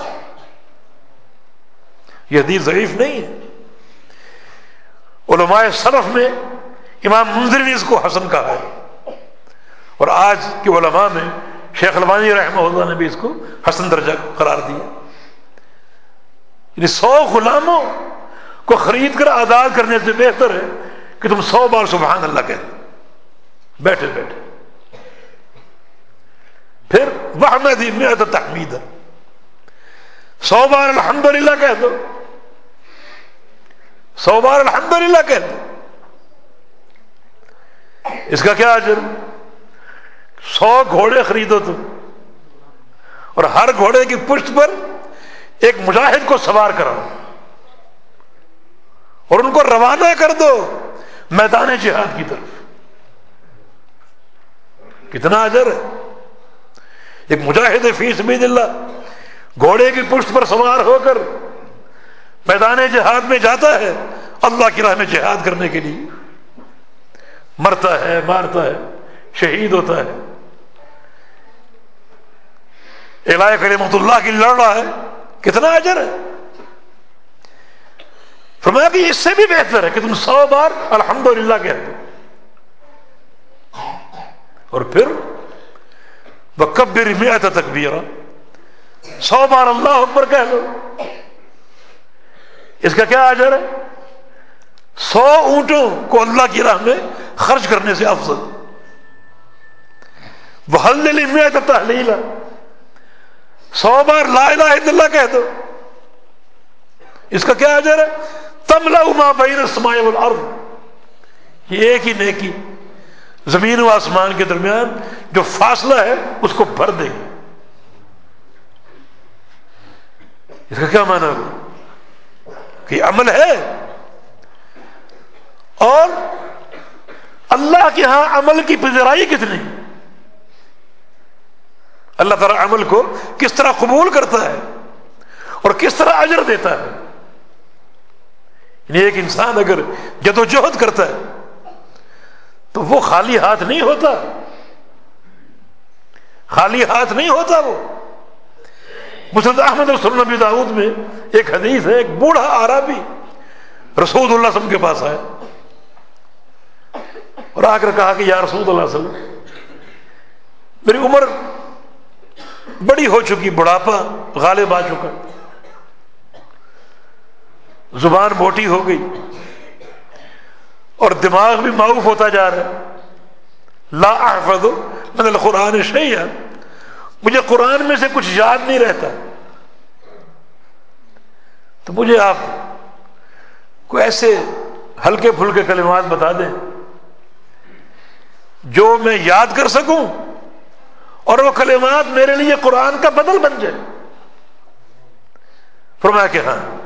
یہ حدیث ضعیف نہیں ہے۔ علماء صرف میں امام منظر نے اس کو حسن کہا ہے۔ اور آج کے علماء میں شیخ البانی رحمہ اللہ نے بھی اس کو حسن درجہ قرار دیا۔ یعنی سو غلاموں کو خرید کر آزاد کرنے سے بہتر ہے کہ تم سو بار سبحان اللہ کہہ بیٹھے بیٹھے۔ پھر وہ میں تحمید سو بار الحمد للہ کہہ دو۔ سو بار الحمد للہ کہہ دو۔ اس کا کیا اجر؟ سو گھوڑے خریدو تم۔ اور ہر گھوڑے کی پشت پر ایک مجاہد کو سوار کراؤ اور ان کو روانہ کر دو میدان جہاد کی طرف۔ کتنا اجر ہے۔ ایک مجاہد فی سبیل اللہ گھوڑے کی پشت پر سوار ہو کر میدان جہاد میں جاتا ہے، اللہ کی راہ میں جہاد کرنے کے لیے۔ مرتا ہے، مارتا ہے، شہید ہوتا ہے۔ علاق کریمت اللہ کی لڑ رہا ہے۔ کتنا اجر ہے؟ فرمایا کہ اس سے بھی بہتر ہے کہ تم سو بار الحمد للہ کہتے اور پھر وہ کبر میں تکبیر سو بار اللہ اکبر کہہ لو اس کا کیا اجر ہے؟ سو اونٹوں کو اللہ کی راہ میں خرچ کرنے سے افضل۔ وہ حل میں تحلیلا سو بار لا الہ الا اللہ کہہ دو۔ اس کا کیا اجر ہے؟ تملا ما بین السماء والارض۔ یہ ایک ہی نیکی زمین و آسمان کے درمیان جو فاصلہ ہے، اس کو بھر دے گی۔ اس کا کیا مانا کہ عمل ہے۔ اور اللہ کے ہاں عمل کی پذیرائی کتنی؟ اللہ تعالیٰ عمل کو کس طرح قبول کرتا ہے اور کس طرح اجر دیتا ہے؟ یعنی ایک انسان اگر جد و جہد کرتا ہے تو وہ خالی ہاتھ نہیں ہوتا، خالی ہاتھ نہیں ہوتا وہ۔ مسلم احمد رسول نبی داود میں ایک حدیث ہے، ایک بوڑھا آرابی رسول اللہ وسلم کے پاس آئے اور آ کر کہا کہ یا رسول اللہ علیہ وسلم، میری عمر بڑی ہو چکی، بڑھاپا، غالب آ چکا۔ زبان موٹی ہو گئی۔ اور دماغ بھی معروف ہوتا جا رہا ہے۔ لا احفظ من القرآن شیئا۔ مجھے قرآن میں سے کچھ یاد نہیں رہتا۔ تو مجھے آپ کو ایسے ہلکے پھلکے کلمات بتا دیں۔ جو میں یاد کر سکوں اور وہ کلمات میرے لیے قرآن کا بدل بن جائے۔ فرمایا کہ ہاں۔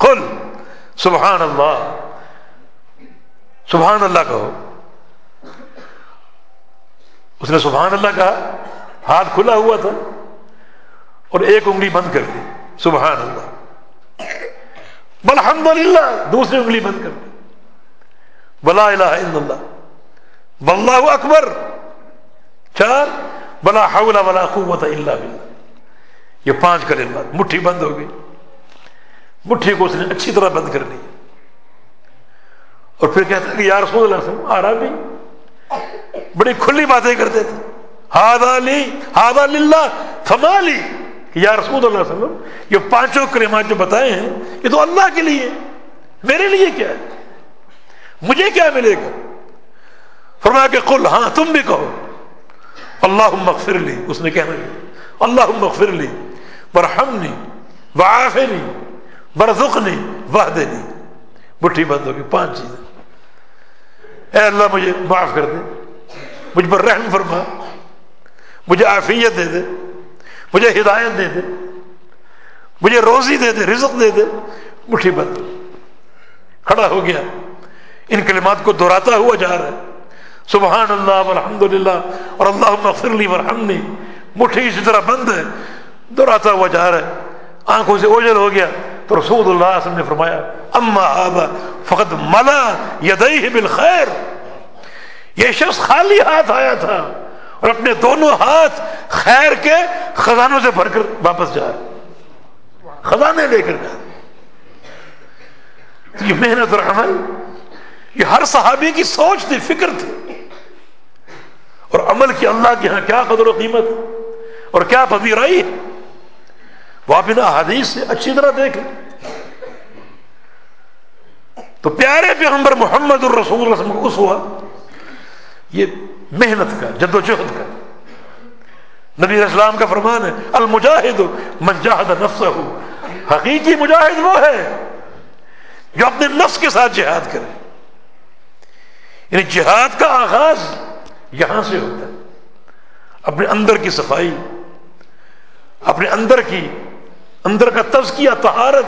کل سبحان اللہ۔ سبحان اللہ کہو۔ اس نے سبحان اللہ کہا، ہاتھ کھلا ہوا تھا اور ایک انگلی بند کر دی۔ سبحان اللہ۔ بلحمد للہ دوسری انگلی بند کر دی۔ بلا الہ الا اللہ واللہ اکبر چار، بلا حول ولا قوت الا باللہ۔ یہ پانچ کلمات مٹھی بند ہو گئی۔ مٹھی کو اس نے اچھی طرح بند کر لی اور پھر کہتا کہ یا رسول اللہ صلی بڑی کھلی باتیں کرتے تھے۔ ہاد علی ہاد اللہ فما لی۔ یا رسول اللہ علیہ وسلم، یہ پانچوں کلمات جو بتائے ہیں، یہ تو اللہ کے لیے میرے لیے کیا ہے؟ مجھے کیا ملے گا؟ فرمایا کہ قل ہاں تم بھی کہو۔ اللہ مغفر لی اس نے کہنا اللہ مغفر لی برہمنی وعافنی برزقنی وحدنی مٹھی بند ہوگی پانچ چیزیں. اے اللہ مجھے معاف کر دے. مجھ پر رحم فرما. مجھے عافیت دے دے. مجھے ہدایت دے دے. مجھے روزی دے دے. رزق دے دے. مٹھی بند کھڑا ہو گیا. ان کلمات کو دہراتا ہوا جا رہا ہے. سبحان اللہ الحمد للہ اور اللہ مغفرلی ورحمنی مٹھی اسی طرح بند ہے دہراتا ہوا جا رہا ہے آنکھوں سے اوجل ہو گیا تو رسول اللہ علیہ وسلم نے فرمایا اما آبا فقط ملا یدئی بالخیر یہ شخص خالی ہاتھ آیا تھا اور اپنے دونوں ہاتھ خیر کے خزانوں سے بھر کر واپس جا خزانے لے کر جا یہ محنت اور عمل یہ ہر صحابی کی سوچ تھی فکر تھی اور عمل کی اللہ کی ہاں کیا قدر و قیمت؟ اور کیا پذیرائی وہ آپ حدیث سے اچھی طرح دیکھیں۔ تو پیارے پیغمبر محمد الرسول رسم کو اس ہوا۔ یہ محنت کا، جد و جہد کا۔ نبی اسلام کا فرمان ہے، المجاہد من جاہد نفس ہو حقیقی مجاہد وہ ہے جو اپنے نفس کے ساتھ جہاد کرے۔ یعنی جہاد کا آغاز یہاں سے ہوتا ہے۔ اپنے اندر کی صفائی، اپنے اندر کی، اندر کا تزکیہ، طہارت،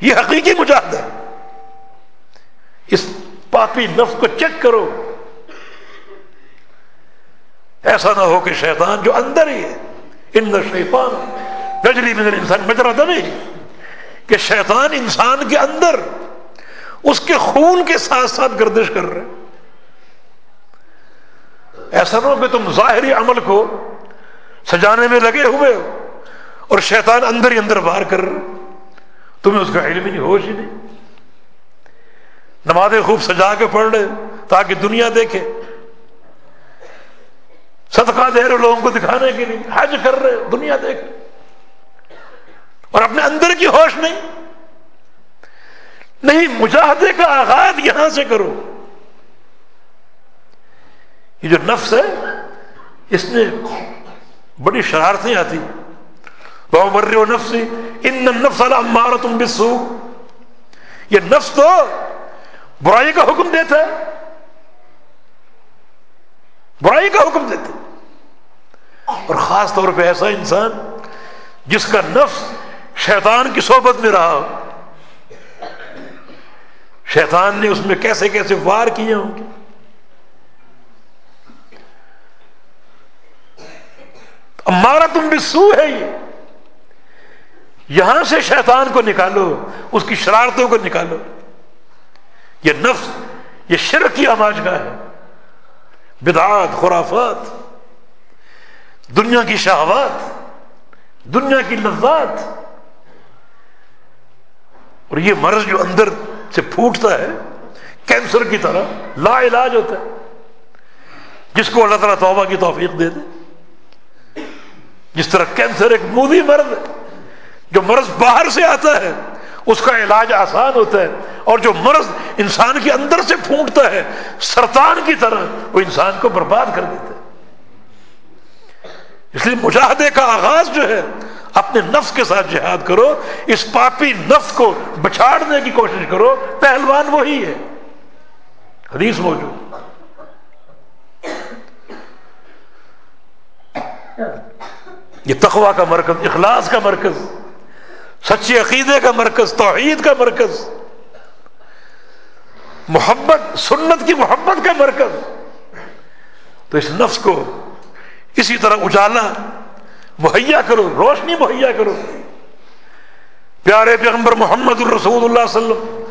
یہ حقیقی مجاہد ہے۔ اس پاپی نفس کو چیک کرو۔ ایسا نہ ہو کہ شیطان جو اندر ہی ہے، ان شیطان گجلی میں انسان مجرا دبے کہ شیطان انسان کے اندر اس کے خون کے ساتھ ساتھ گردش کر رہے ایسا نہ ہو کہ تم ظاہری عمل کو سجانے میں لگے ہوئے ہو اور شیطان اندر ہی اندر باہر کر رہے تمہیں اس کا علم ہی نہیں، ہوش ہی نہیں۔ نمازیں خوب سجا کے پڑھ رہے تاکہ دنیا دیکھے۔ صدقہ دے رہے لوگوں کو دکھانے کے لیے۔ حج کر رہے دنیا دیکھ۔ اور اپنے اندر کی ہوش نہیں۔ نہیں، مجاہدے کا آغاز یہاں سے کرو۔ یہ جو نفس ہے، اس نے بڑی شرارتیں آتی۔ بہو مر و نفسی ان نفس مارا تم بسو یہ نفس تو برائی کا حکم دیتا ہے۔ برائی کا حکم دیتا اور خاص طور پہ ایسا انسان جس کا نفس شیطان کی صحبت میں رہا شیطان نے اس میں کیسے کیسے وار کیے ہوں۔ گے ہمارا تم بھی سو ہے یہ۔ یہاں سے شیطان کو نکالو، اس کی شرارتوں کو نکالو۔ یہ نفس، یہ شرک کی آواز کا ہے۔ بدعات، خرافات، دنیا کی شہوات، دنیا کی لذات۔ اور یہ مرض جو اندر سے پھوٹتا ہے، کینسر کی طرح، لا علاج ہوتا ہے۔ جس کو اللہ تعالیٰ توبہ کی توفیق دے دے۔ جس طرح کینسر ایک مودی مرض ہے، جو مرض باہر سے آتا ہے، اس کا علاج آسان ہوتا ہے، اور جو مرض انسان کے اندر سے پھونٹتا ہے، سرطان کی طرح وہ انسان کو برباد کر دیتا ہے۔ اس لیے مجاہدے کا آغاز جو ہے، اپنے نفس کے ساتھ جہاد کرو، اس پاپی نفس کو بچاڑنے کی کوشش کرو، پہلوان وہی ہے۔ حدیث موجود۔ یہ تخوا کا مرکز، اخلاص کا مرکز سچے عقیدے کا مرکز، توحید کا مرکز، محبت، سنت کی محبت کا مرکز۔ تو اس نفس کو اسی طرح اجالا، مہیا کرو، روشنی مہیا کرو۔ پیارے پیغمبر محمد الرسول اللہ صلی اللہ علیہ وسلم،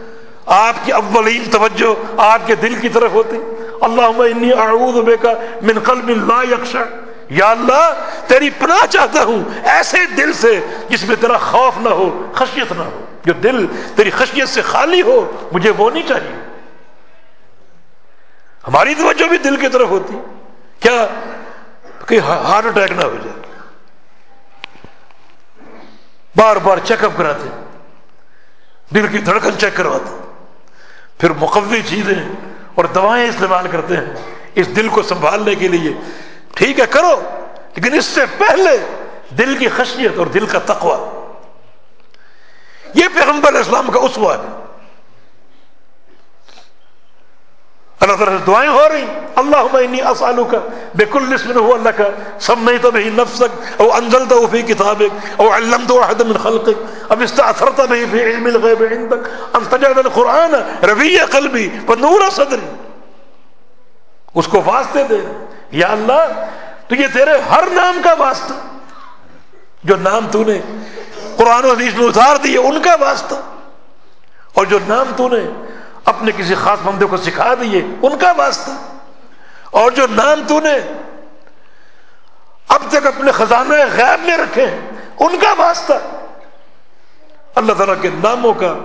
آپ کی اولین توجہ آپ کے دل کی طرف ہوتی۔ اللہ انی اعوذ بکا من قلب لا یکشع یا اللہ، تیری پناہ چاہتا ہوں ایسے دل سے جس میں تیرا خوف نہ ہو، خشیت نہ ہو۔ جو دل تیری خشیت سے خالی ہو، مجھے وہ نہیں چاہیے۔ ہماری توجہ بھی دل کی طرف ہوتی۔ کیا کہ ہارٹ اٹیک نہ ہو جائے؟ بار بار چیک اپ کراتے۔ دل کی دھڑکن چیک کرواتے۔ پھر مقوی چیزیں اور دوائیں استعمال کرتے ہیں۔ اس دل کو سنبھالنے کے لیے ٹھیک ہے، کرو۔ لیکن اس سے پہلے دل کی خشیت اور دل کا تقوی۔ یہ پیغمبر اسلام کا اسوا ہے۔ اللہ تعالیٰ سے دعائیں ہو رہی۔ اللہ انی اسالو کا بے نسم ہو اللہ کا سب نہیں تو بہی نفسک او انزل تو فی کتابک او علم تو احد من خلقک۔ اب استعثرت بہی فی علم الغیب عندک۔ ان تجعل القرآن ربی قلبی و نور صدری۔ اس کو واسطے دے۔ رہے یا اللہ، تو یہ تیرے ہر نام کا واسطہ۔ جو نام تو نے قرآن و حدیث میں اتار دیے ان کا واسطہ۔ اور جو نام تو نے اپنے کسی خاص بندے کو سکھا دیے ان کا واسطہ۔ اور جو نام تو نے اب تک اپنے خزانہ غیب میں رکھے ان کا واسطہ۔ اللہ تعالیٰ کے ناموں کا،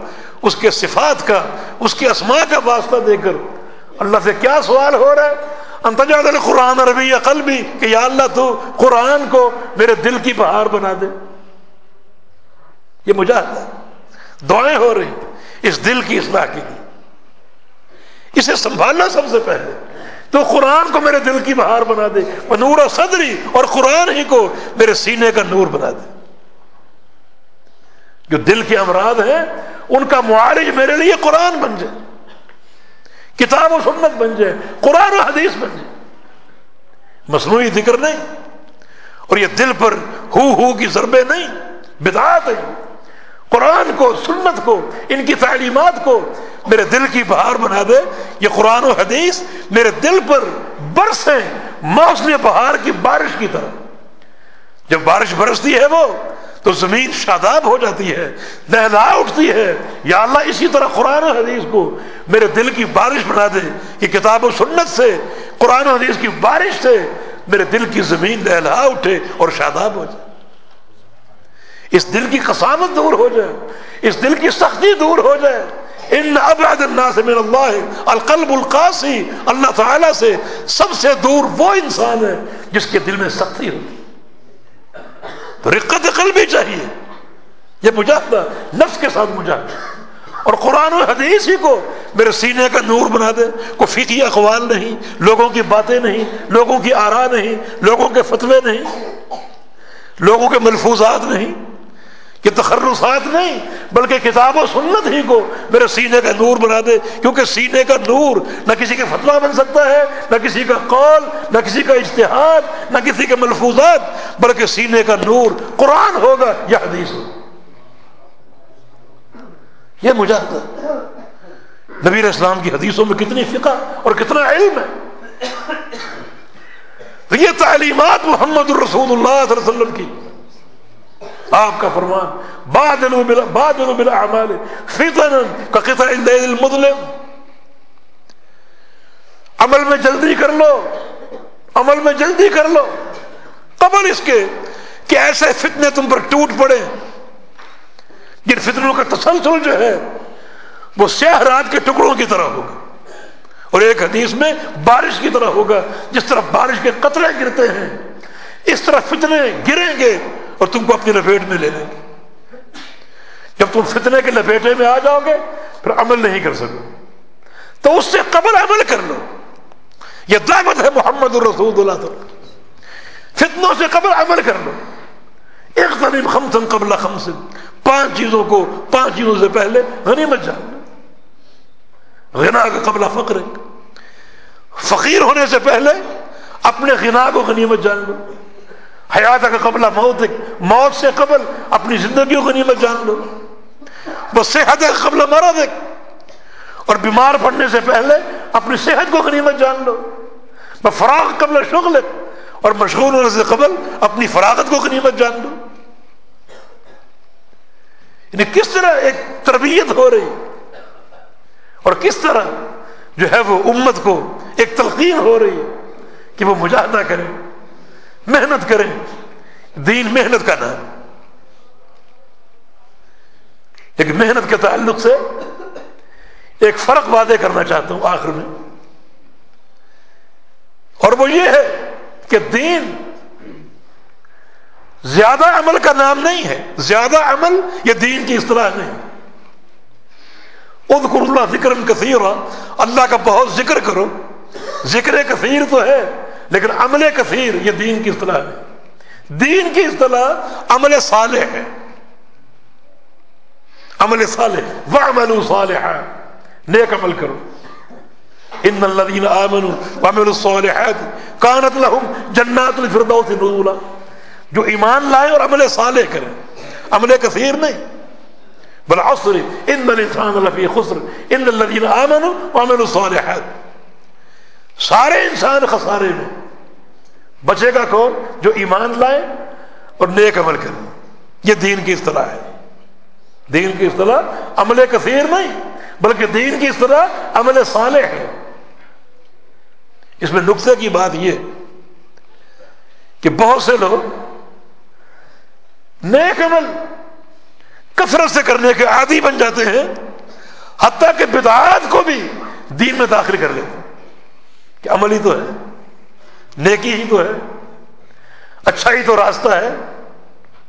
اس کے صفات کا، اس کے اسماء کا واسطہ دے کر اللہ سے کیا سوال ہو رہا ہے؟ انتجاد قرآن ربی عقل بھی کہ یا اللہ تو قرآن کو میرے دل کی بہار بنا دے۔ یہ مجاہدہ دعائیں ہو رہی اس دل کی اصلاح کے لیے۔ اسے سنبھالنا سب سے پہلے۔ تو قرآن کو میرے دل کی بہار بنا دے۔ وہ نور و صدری اور قرآن ہی کو میرے سینے کا نور بنا دے۔ جو دل کے امراض ہیں، ان کا معالج میرے لیے قرآن بن جائے۔ کتاب و سنت بن جائے، قرآن و حدیث بن جائے۔ مصنوعی ذکر نہیں، اور یہ دل پر ہو ہو کی ضربے نہیں، بدعات نہیں قرآن کو، سنت کو، ان کی تعلیمات کو میرے دل کی بہار بنا دے۔ یہ قرآن و حدیث میرے دل پر برسیں موسم بہار کی بارش کی طرح۔ جب بارش برستی ہے وہ تو زمین شاداب ہو جاتی ہے لہلا اٹھتی ہے۔ یا اللہ، اسی طرح قرآن و حدیث کو میرے دل کی بارش بنا دے کہ کتاب و سنت سے، قرآن و حدیث کی بارش سے میرے دل کی زمین لہلا اٹھے اور شاداب ہو جائے۔ اس دل کی قسامت دور ہو جائے۔ اس دل کی سختی دور ہو جائے۔ ان ابعد الناس من اللہ، القلب القاسی، اللہ تعالی سے سب سے دور وہ انسان ہے جس کے دل میں سختی ہوتی تو رقت قلبی چاہیے۔ یہ مجاہدہ نفس کے ساتھ مجاہدہ اور قرآن و حدیث ہی کو میرے سینے کا نور بنا دے۔ کوئی فقی اقوال نہیں، لوگوں کی باتیں نہیں، لوگوں کی آرا نہیں، لوگوں کے فتوے نہیں، لوگوں کے ملفوظات نہیں۔ یہ تخرصات نہیں، بلکہ کتاب و سنت ہی کو میرے سینے کا نور بنا دے، کیونکہ سینے کا نور نہ کسی کا فتویٰ بن سکتا ہے، نہ کسی کا قول، نہ کسی کا اشتہاد نہ کسی کے ملفوظات، بلکہ سینے کا نور قرآن ہوگا یا حدیث ہوگا یہ مجاہدہ نبی اسلام کی حدیثوں میں کتنی فقہ اور کتنا علم ہے۔ تو یہ تعلیمات محمد الرسول اللہ صلی اللہ علیہ وسلم کی۔ آپ کا فرمان بادل بادل بلا اعمال فتن کا قطع المظلم۔ عمل میں جلدی کر لو، عمل میں جلدی کر لو۔ قبل اس کے کہ ایسے فتنے تم پر ٹوٹ پڑے۔ جن فتنوں کا تسلسل جو ہے، وہ سیاہ رات کے ٹکڑوں کی طرح ہوگا۔ اور ایک حدیث میں بارش کی طرح ہوگا، جس طرح بارش کے قطرے گرتے ہیں، اس طرح فتنے گریں گے۔ اور تم کو اپنی لپیٹ میں لے لیں گے۔ جب تم فتنے کے لپیٹے میں آ جاؤ گے، پھر عمل نہیں کر سکو۔ تو اس سے قبل عمل کر لو۔ یہ دعوت ہے محمد الرسول اللہ فتنوں سے قبل عمل کر لو۔ ایک طریق خمسن قبل خمسن۔ پانچ چیزوں کو، پانچ چیزوں سے پہلے غنیمت جان لو۔ غنا کا قبلہ فقر فقیر ہونے سے پہلے اپنے غنا کو غنیمت جان لو۔ حیات کا قبلہ موت موت سے قبل اپنی زندگی کو غنیمت جان لو۔ وہ صحت کا قبلہ مرد اور بیمار پڑنے سے پہلے اپنی صحت کو غنیمت جان لو۔ وہ فراغ قبل شغل اور مشغول ہونے سے قبل اپنی فراغت کو غنیمت جان لو۔ یعنی کس طرح ایک تربیت ہو رہی اور کس طرح جو ہے وہ امت کو ایک تلقین ہو رہی ہے کہ وہ مجاہدہ کریں محنت کریں۔ دین محنت کا نام۔ لیکن محنت کے تعلق سے ایک فرق وعدے کرنا چاہتا ہوں آخر میں۔ اور وہ یہ ہے کہ دین زیادہ عمل کا نام نہیں ہے۔ زیادہ عمل یہ دین کی اصطلاح نہیں۔ اذکر اللہ ذکر کثیر اللہ کا بہت ذکر کرو۔ ذکر کثیر تو ہے۔ لیکن عمل کثیر یہ دین کی اصطلاح ہے۔ دین کی اصطلاح عمل صالح ہے۔ عمل صالح وہ صالح نیک عمل کرو۔ ان الذين امنوا وعملوا الصالحات كانت لهم جنات الفردوس نزلا جو ایمان لائے اور عمل صالح کریں عمل کثیر نہیں۔ بالعصر ان الانسان لفی خسر۔ ان الذين امنوا وعملوا الصالحات۔ سارے انسان خسارے میں بچے گا کون؟ جو ایمان لائے اور نیک عمل کرے۔ یہ دین کی اصطلاح ہے۔ دین کی اصطلاح عمل کثیر نہیں، بلکہ دین کی اصطلاح عمل صالح ہے۔ اس میں نقطے کی بات یہ کہ بہت سے لوگ نیک عمل کثرت سے کرنے کے عادی بن جاتے ہیں، حتیٰ کہ بدعات کو بھی دین میں داخل کر لیتے کہ عمل ہی تو ہے، نیکی ہی تو ہے اچھا ہی تو راستہ ہے،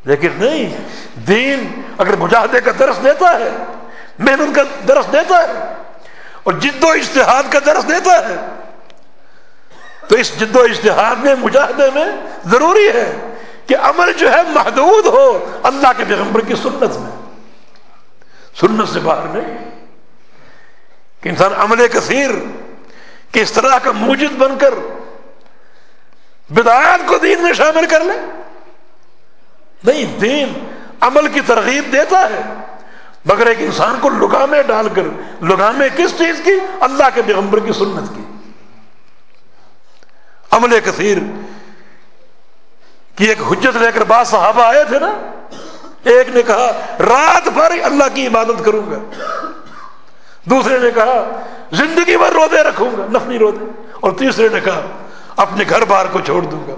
لیکن نہیں، دین اگر مجاہدے کا درس دیتا ہے، محنت کا درس دیتا ہے، اور جد و اشتہاد کا درس دیتا ہے، تو اس جد و اشتہاد میں، مجاہدے میں ضروری ہے کہ عمل جو ہے محدود ہو اللہ کے پیغمبر کی سنت میں۔ سنت سے باہر نہیں، کہ انسان عمل کثیر کس طرح کا موجد بن کر بدایات کو دین میں شامل کر لے؟ نہیں، دین عمل کی ترغیب دیتا ہے، مگر ایک انسان کو لگامے ڈال کر، لگامے کس چیز کی؟ اللہ کے پیغمبر کی سنت کی۔ عمل کثیر کہ ایک حجت لے کر بعض صحابہ آئے تھے نا، ایک نے کہا، رات بھر اللہ کی عبادت کروں گا۔ دوسرے نے کہا، زندگی بھر روزے رکھوں گا نفنی روزے۔ اور تیسرے نے کہا، اپنے گھر بار کو چھوڑ دوں گا۔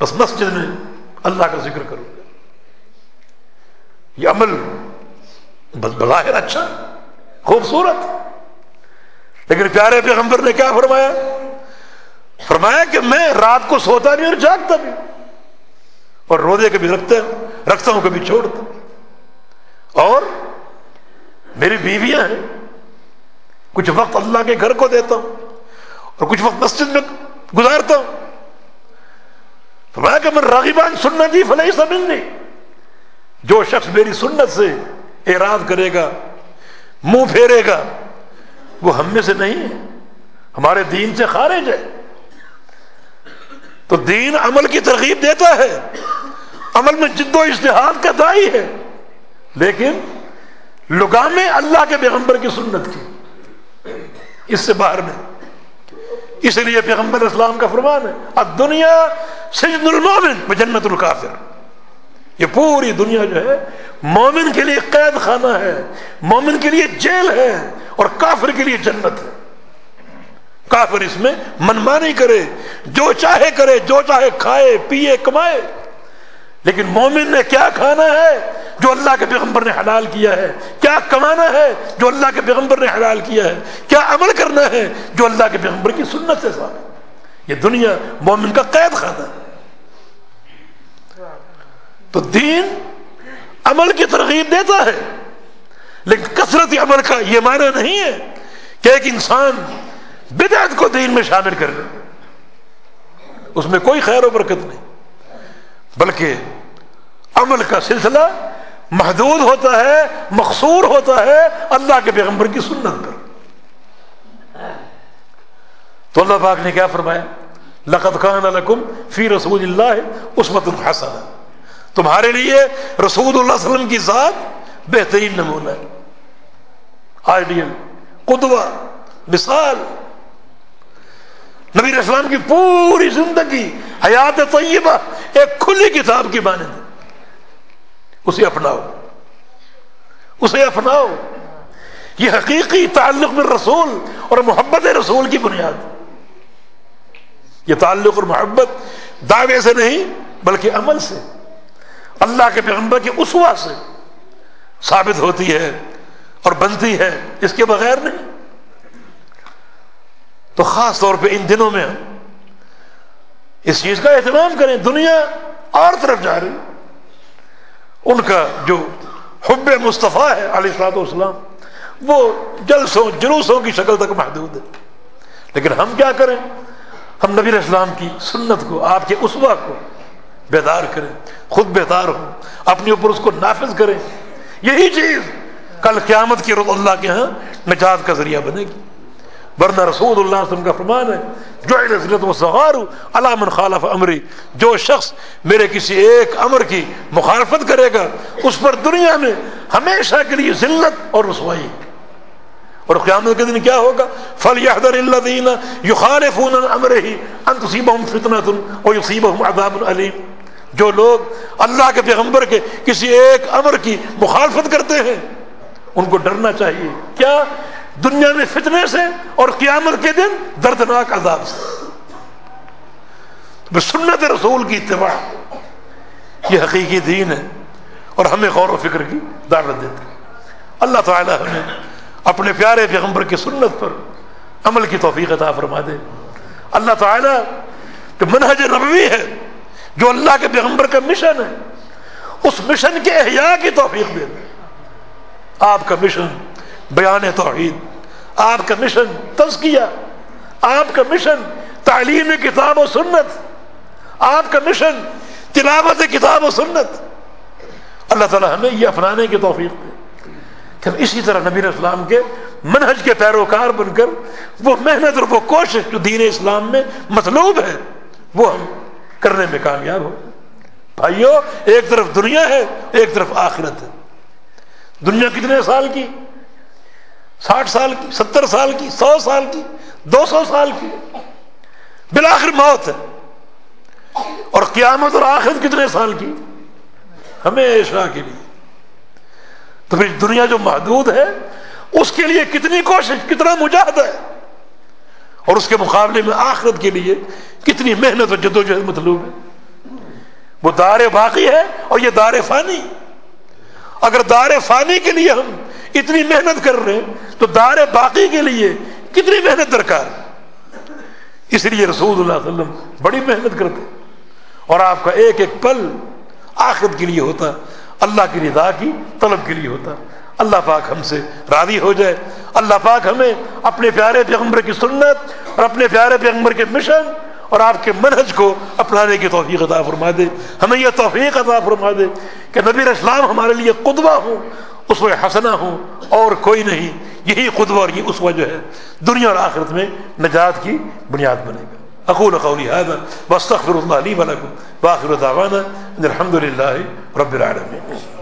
بس مسجد میں اللہ کا ذکر کروں گا۔ یہ عمل بس بظاہر اچھا خوبصورت۔ لیکن پیارے پیغمبر نے کیا فرمایا؟ فرمایا کہ میں رات کو سوتا نہیں اور جاگتا بھی۔ اور روزے کبھی رکھتے رکھتا ہوں کبھی چھوڑتا اور میری بیویاں ہیں کچھ وقت اللہ کے گھر کو دیتا ہوں اور کچھ وقت مسجد میں گزارتا ہوں۔ کہ میں راغبان سننا جی فلائی سمجھ جو شخص میری سنت سے اراد کرے گا، منہ پھیرے گا، وہ ہم میں سے نہیں ہے۔ ہمارے دین سے خارج ہے۔ تو دین عمل کی ترغیب دیتا ہے۔ عمل میں جد و اشتہاد کا دائی ہے۔ لیکن لگام اللہ کے پیغمبر کی سنت کی۔ اس سے باہر نہیں اس لیے پیغمبر اسلام کا فرمان ہے دنیا سجن المومن جنت القافر یہ پوری دنیا جو ہے، مومن کے لیے قید خانہ ہے، مومن کے لیے جیل ہے اور کافر کے لیے جنت ہے۔ کافر اس میں منمانی کرے، جو چاہے کرے، جو چاہے کھائے پیے کمائے۔ لیکن مومن نے کیا کھانا ہے جو اللہ کے پیغمبر نے حلال کیا ہے؟ کیا کمانا ہے جو اللہ کے پیغمبر نے حلال کیا ہے؟ کیا عمل کرنا ہے جو اللہ کے پیغمبر کی سنت سے ساتھ یہ دنیا مومن کا قید خانہ ہے۔ تو دین عمل کی ترغیب دیتا ہے، لیکن کثرت عمل کا یہ معنی نہیں ہے کہ ایک انسان بدعت کو دین میں شامل کر لے اس میں کوئی خیر و برکت نہیں۔ بلکہ عمل کا سلسلہ محدود ہوتا ہے، مقصور ہوتا ہے اللہ کے پیغمبر کی سنت پر۔ تو اللہ پاک نے کیا فرمایا؟ لقت خان لکم فی رسول اللہ عثمت الحسن تمہارے لیے رسول اللہ علیہ وسلم کی ذات بہترین نمونہ ہے۔ آئیڈیل قدوہ، مثال۔ نبی اسلام کی پوری زندگی، حیات طیبہ، ایک کھلی کتاب کی مانند اسے اپناؤ۔ اسے اپناؤ۔ یہ حقیقی تعلق میں رسول اور محبت رسول کی بنیاد۔ یہ تعلق اور محبت دعوے سے نہیں، بلکہ عمل سے۔ اللہ کے پیغمبر کی اسوا سے ثابت ہوتی ہے اور بنتی ہے۔ اس کے بغیر نہیں۔ تو خاص طور پہ ان دنوں میں ہم اس چیز کا اہتمام کریں، دنیا اور طرف جا رہی ان کا جو حب مصطفیٰ ہے علیہ السلاط والسلام، وہ جلسوں، جلوسوں کی شکل تک محدود ہے۔ لیکن ہم کیا کریں؟ ہم نبی اسلام کی سنت کو، آپ کے اسوا کو بیدار کریں، خود بیدار ہوں، اپنے اوپر اس کو نافذ کریں۔ یہی چیز کل قیامت کی رض اللہ کے ہاں نجات کا ذریعہ بنے گی۔ ورنہ رسول اللہ علیہ وسلم کا فرمان ہے، جو عزت و سغار علامن خالف امری، جو شخص میرے کسی ایک امر کی مخالفت کرے گا، اس پر دنیا میں ہمیشہ کے لیے ذلت اور رسوائی۔ اور قیامت کے دن کیا ہوگا؟ فل یادر اللہ دینا یو خالف امر ہی انتصیب فتنا تن اور یوسیب عذاب علیم جو لوگ اللہ کے پیغمبر کے کسی ایک امر کی مخالفت کرتے ہیں، ان کو ڈرنا چاہیے۔ کیا؟ دنیا میں فتنے سے اور قیامت کے دن دردناک عذاب سے۔ سنت رسول کی اتباع۔ یہ حقیقی دین ہے اور ہمیں غور و فکر کی دعوت دیتے اللہ تعالی ہمیں اپنے پیارے پیغمبر کی سنت پر عمل کی توفیق عطا فرما دے۔ اللہ تعالی کہ منہج نبوی ہے، جو اللہ کے پیغمبر کا مشن ہے، اس مشن کے احیاء کی توفیق دے۔ آپ کا مشن بیان توحید. آپ کا مشن تزکیہ، آپ کا مشن تعلیم کتاب و سنت، آپ کا مشن تلاوت کتاب و سنت۔ اللہ تعالی ہمیں یہ اپنانے کی توفیق دے۔ کہ ہم اسی طرح نبی اسلام کے منہج کے پیروکار بن کر وہ محنت اور وہ کوشش جو دین اسلام میں مطلوب ہے، وہ ہم کرنے میں کامیاب ہو۔ بھائیو، ایک طرف دنیا ہے، ایک طرف آخرت ہے۔ دنیا کتنے سال کی؟ ساٹھ سال کی، ستر سال کی، سو سال کی، دو سو سال کی۔ بالآخر موت ہے۔ اور قیامت اور آخرت کتنے سال کی؟ ہمیشہ کے لیے۔ تو پھر دنیا جو محدود ہے، اس کے لیے کتنی کوشش، کتنا مجاہد ہے۔ اور اس کے مقابلے میں آخرت کے لیے کتنی محنت اور جد و جہد مطلوب ہے۔ وہ دار باقی ہے اور یہ دار فانی۔ اگر دار فانی کے لیے ہم اتنی محنت کر رہے ہیں؟ تو دار باقی کے لیے کتنی محنت درکار اس لیے رسول اللہ علیہ وسلم بڑی محنت کرتے اور آپ کا ایک ایک پل آخرت کے لیے ہوتا، اللہ کی رضا کی طلب کے لیے ہوتا۔ اللہ پاک ہم سے راضی ہو جائے۔ اللہ پاک ہمیں اپنے پیارے پیغمبر کی سنت اور اپنے پیارے پیغمبر کے مشن اور آپ کے منہج کو اپنانے کی توفیق عطا فرما دے۔ ہمیں یہ توفیق عطا فرما دے کہ نبی اسلام ہمارے لیے قدوہ ہوں۔ اس میں حسنا ہوں اور کوئی نہیں۔ یہی خدوہ اور یہ اس جو ہے۔ دنیا اور آخرت میں نجات کی بنیاد بنے گا۔ اقول قولی هذا واستغفر الله لي ولكم واخر دعوانا ان الحمد لله رب العالمين۔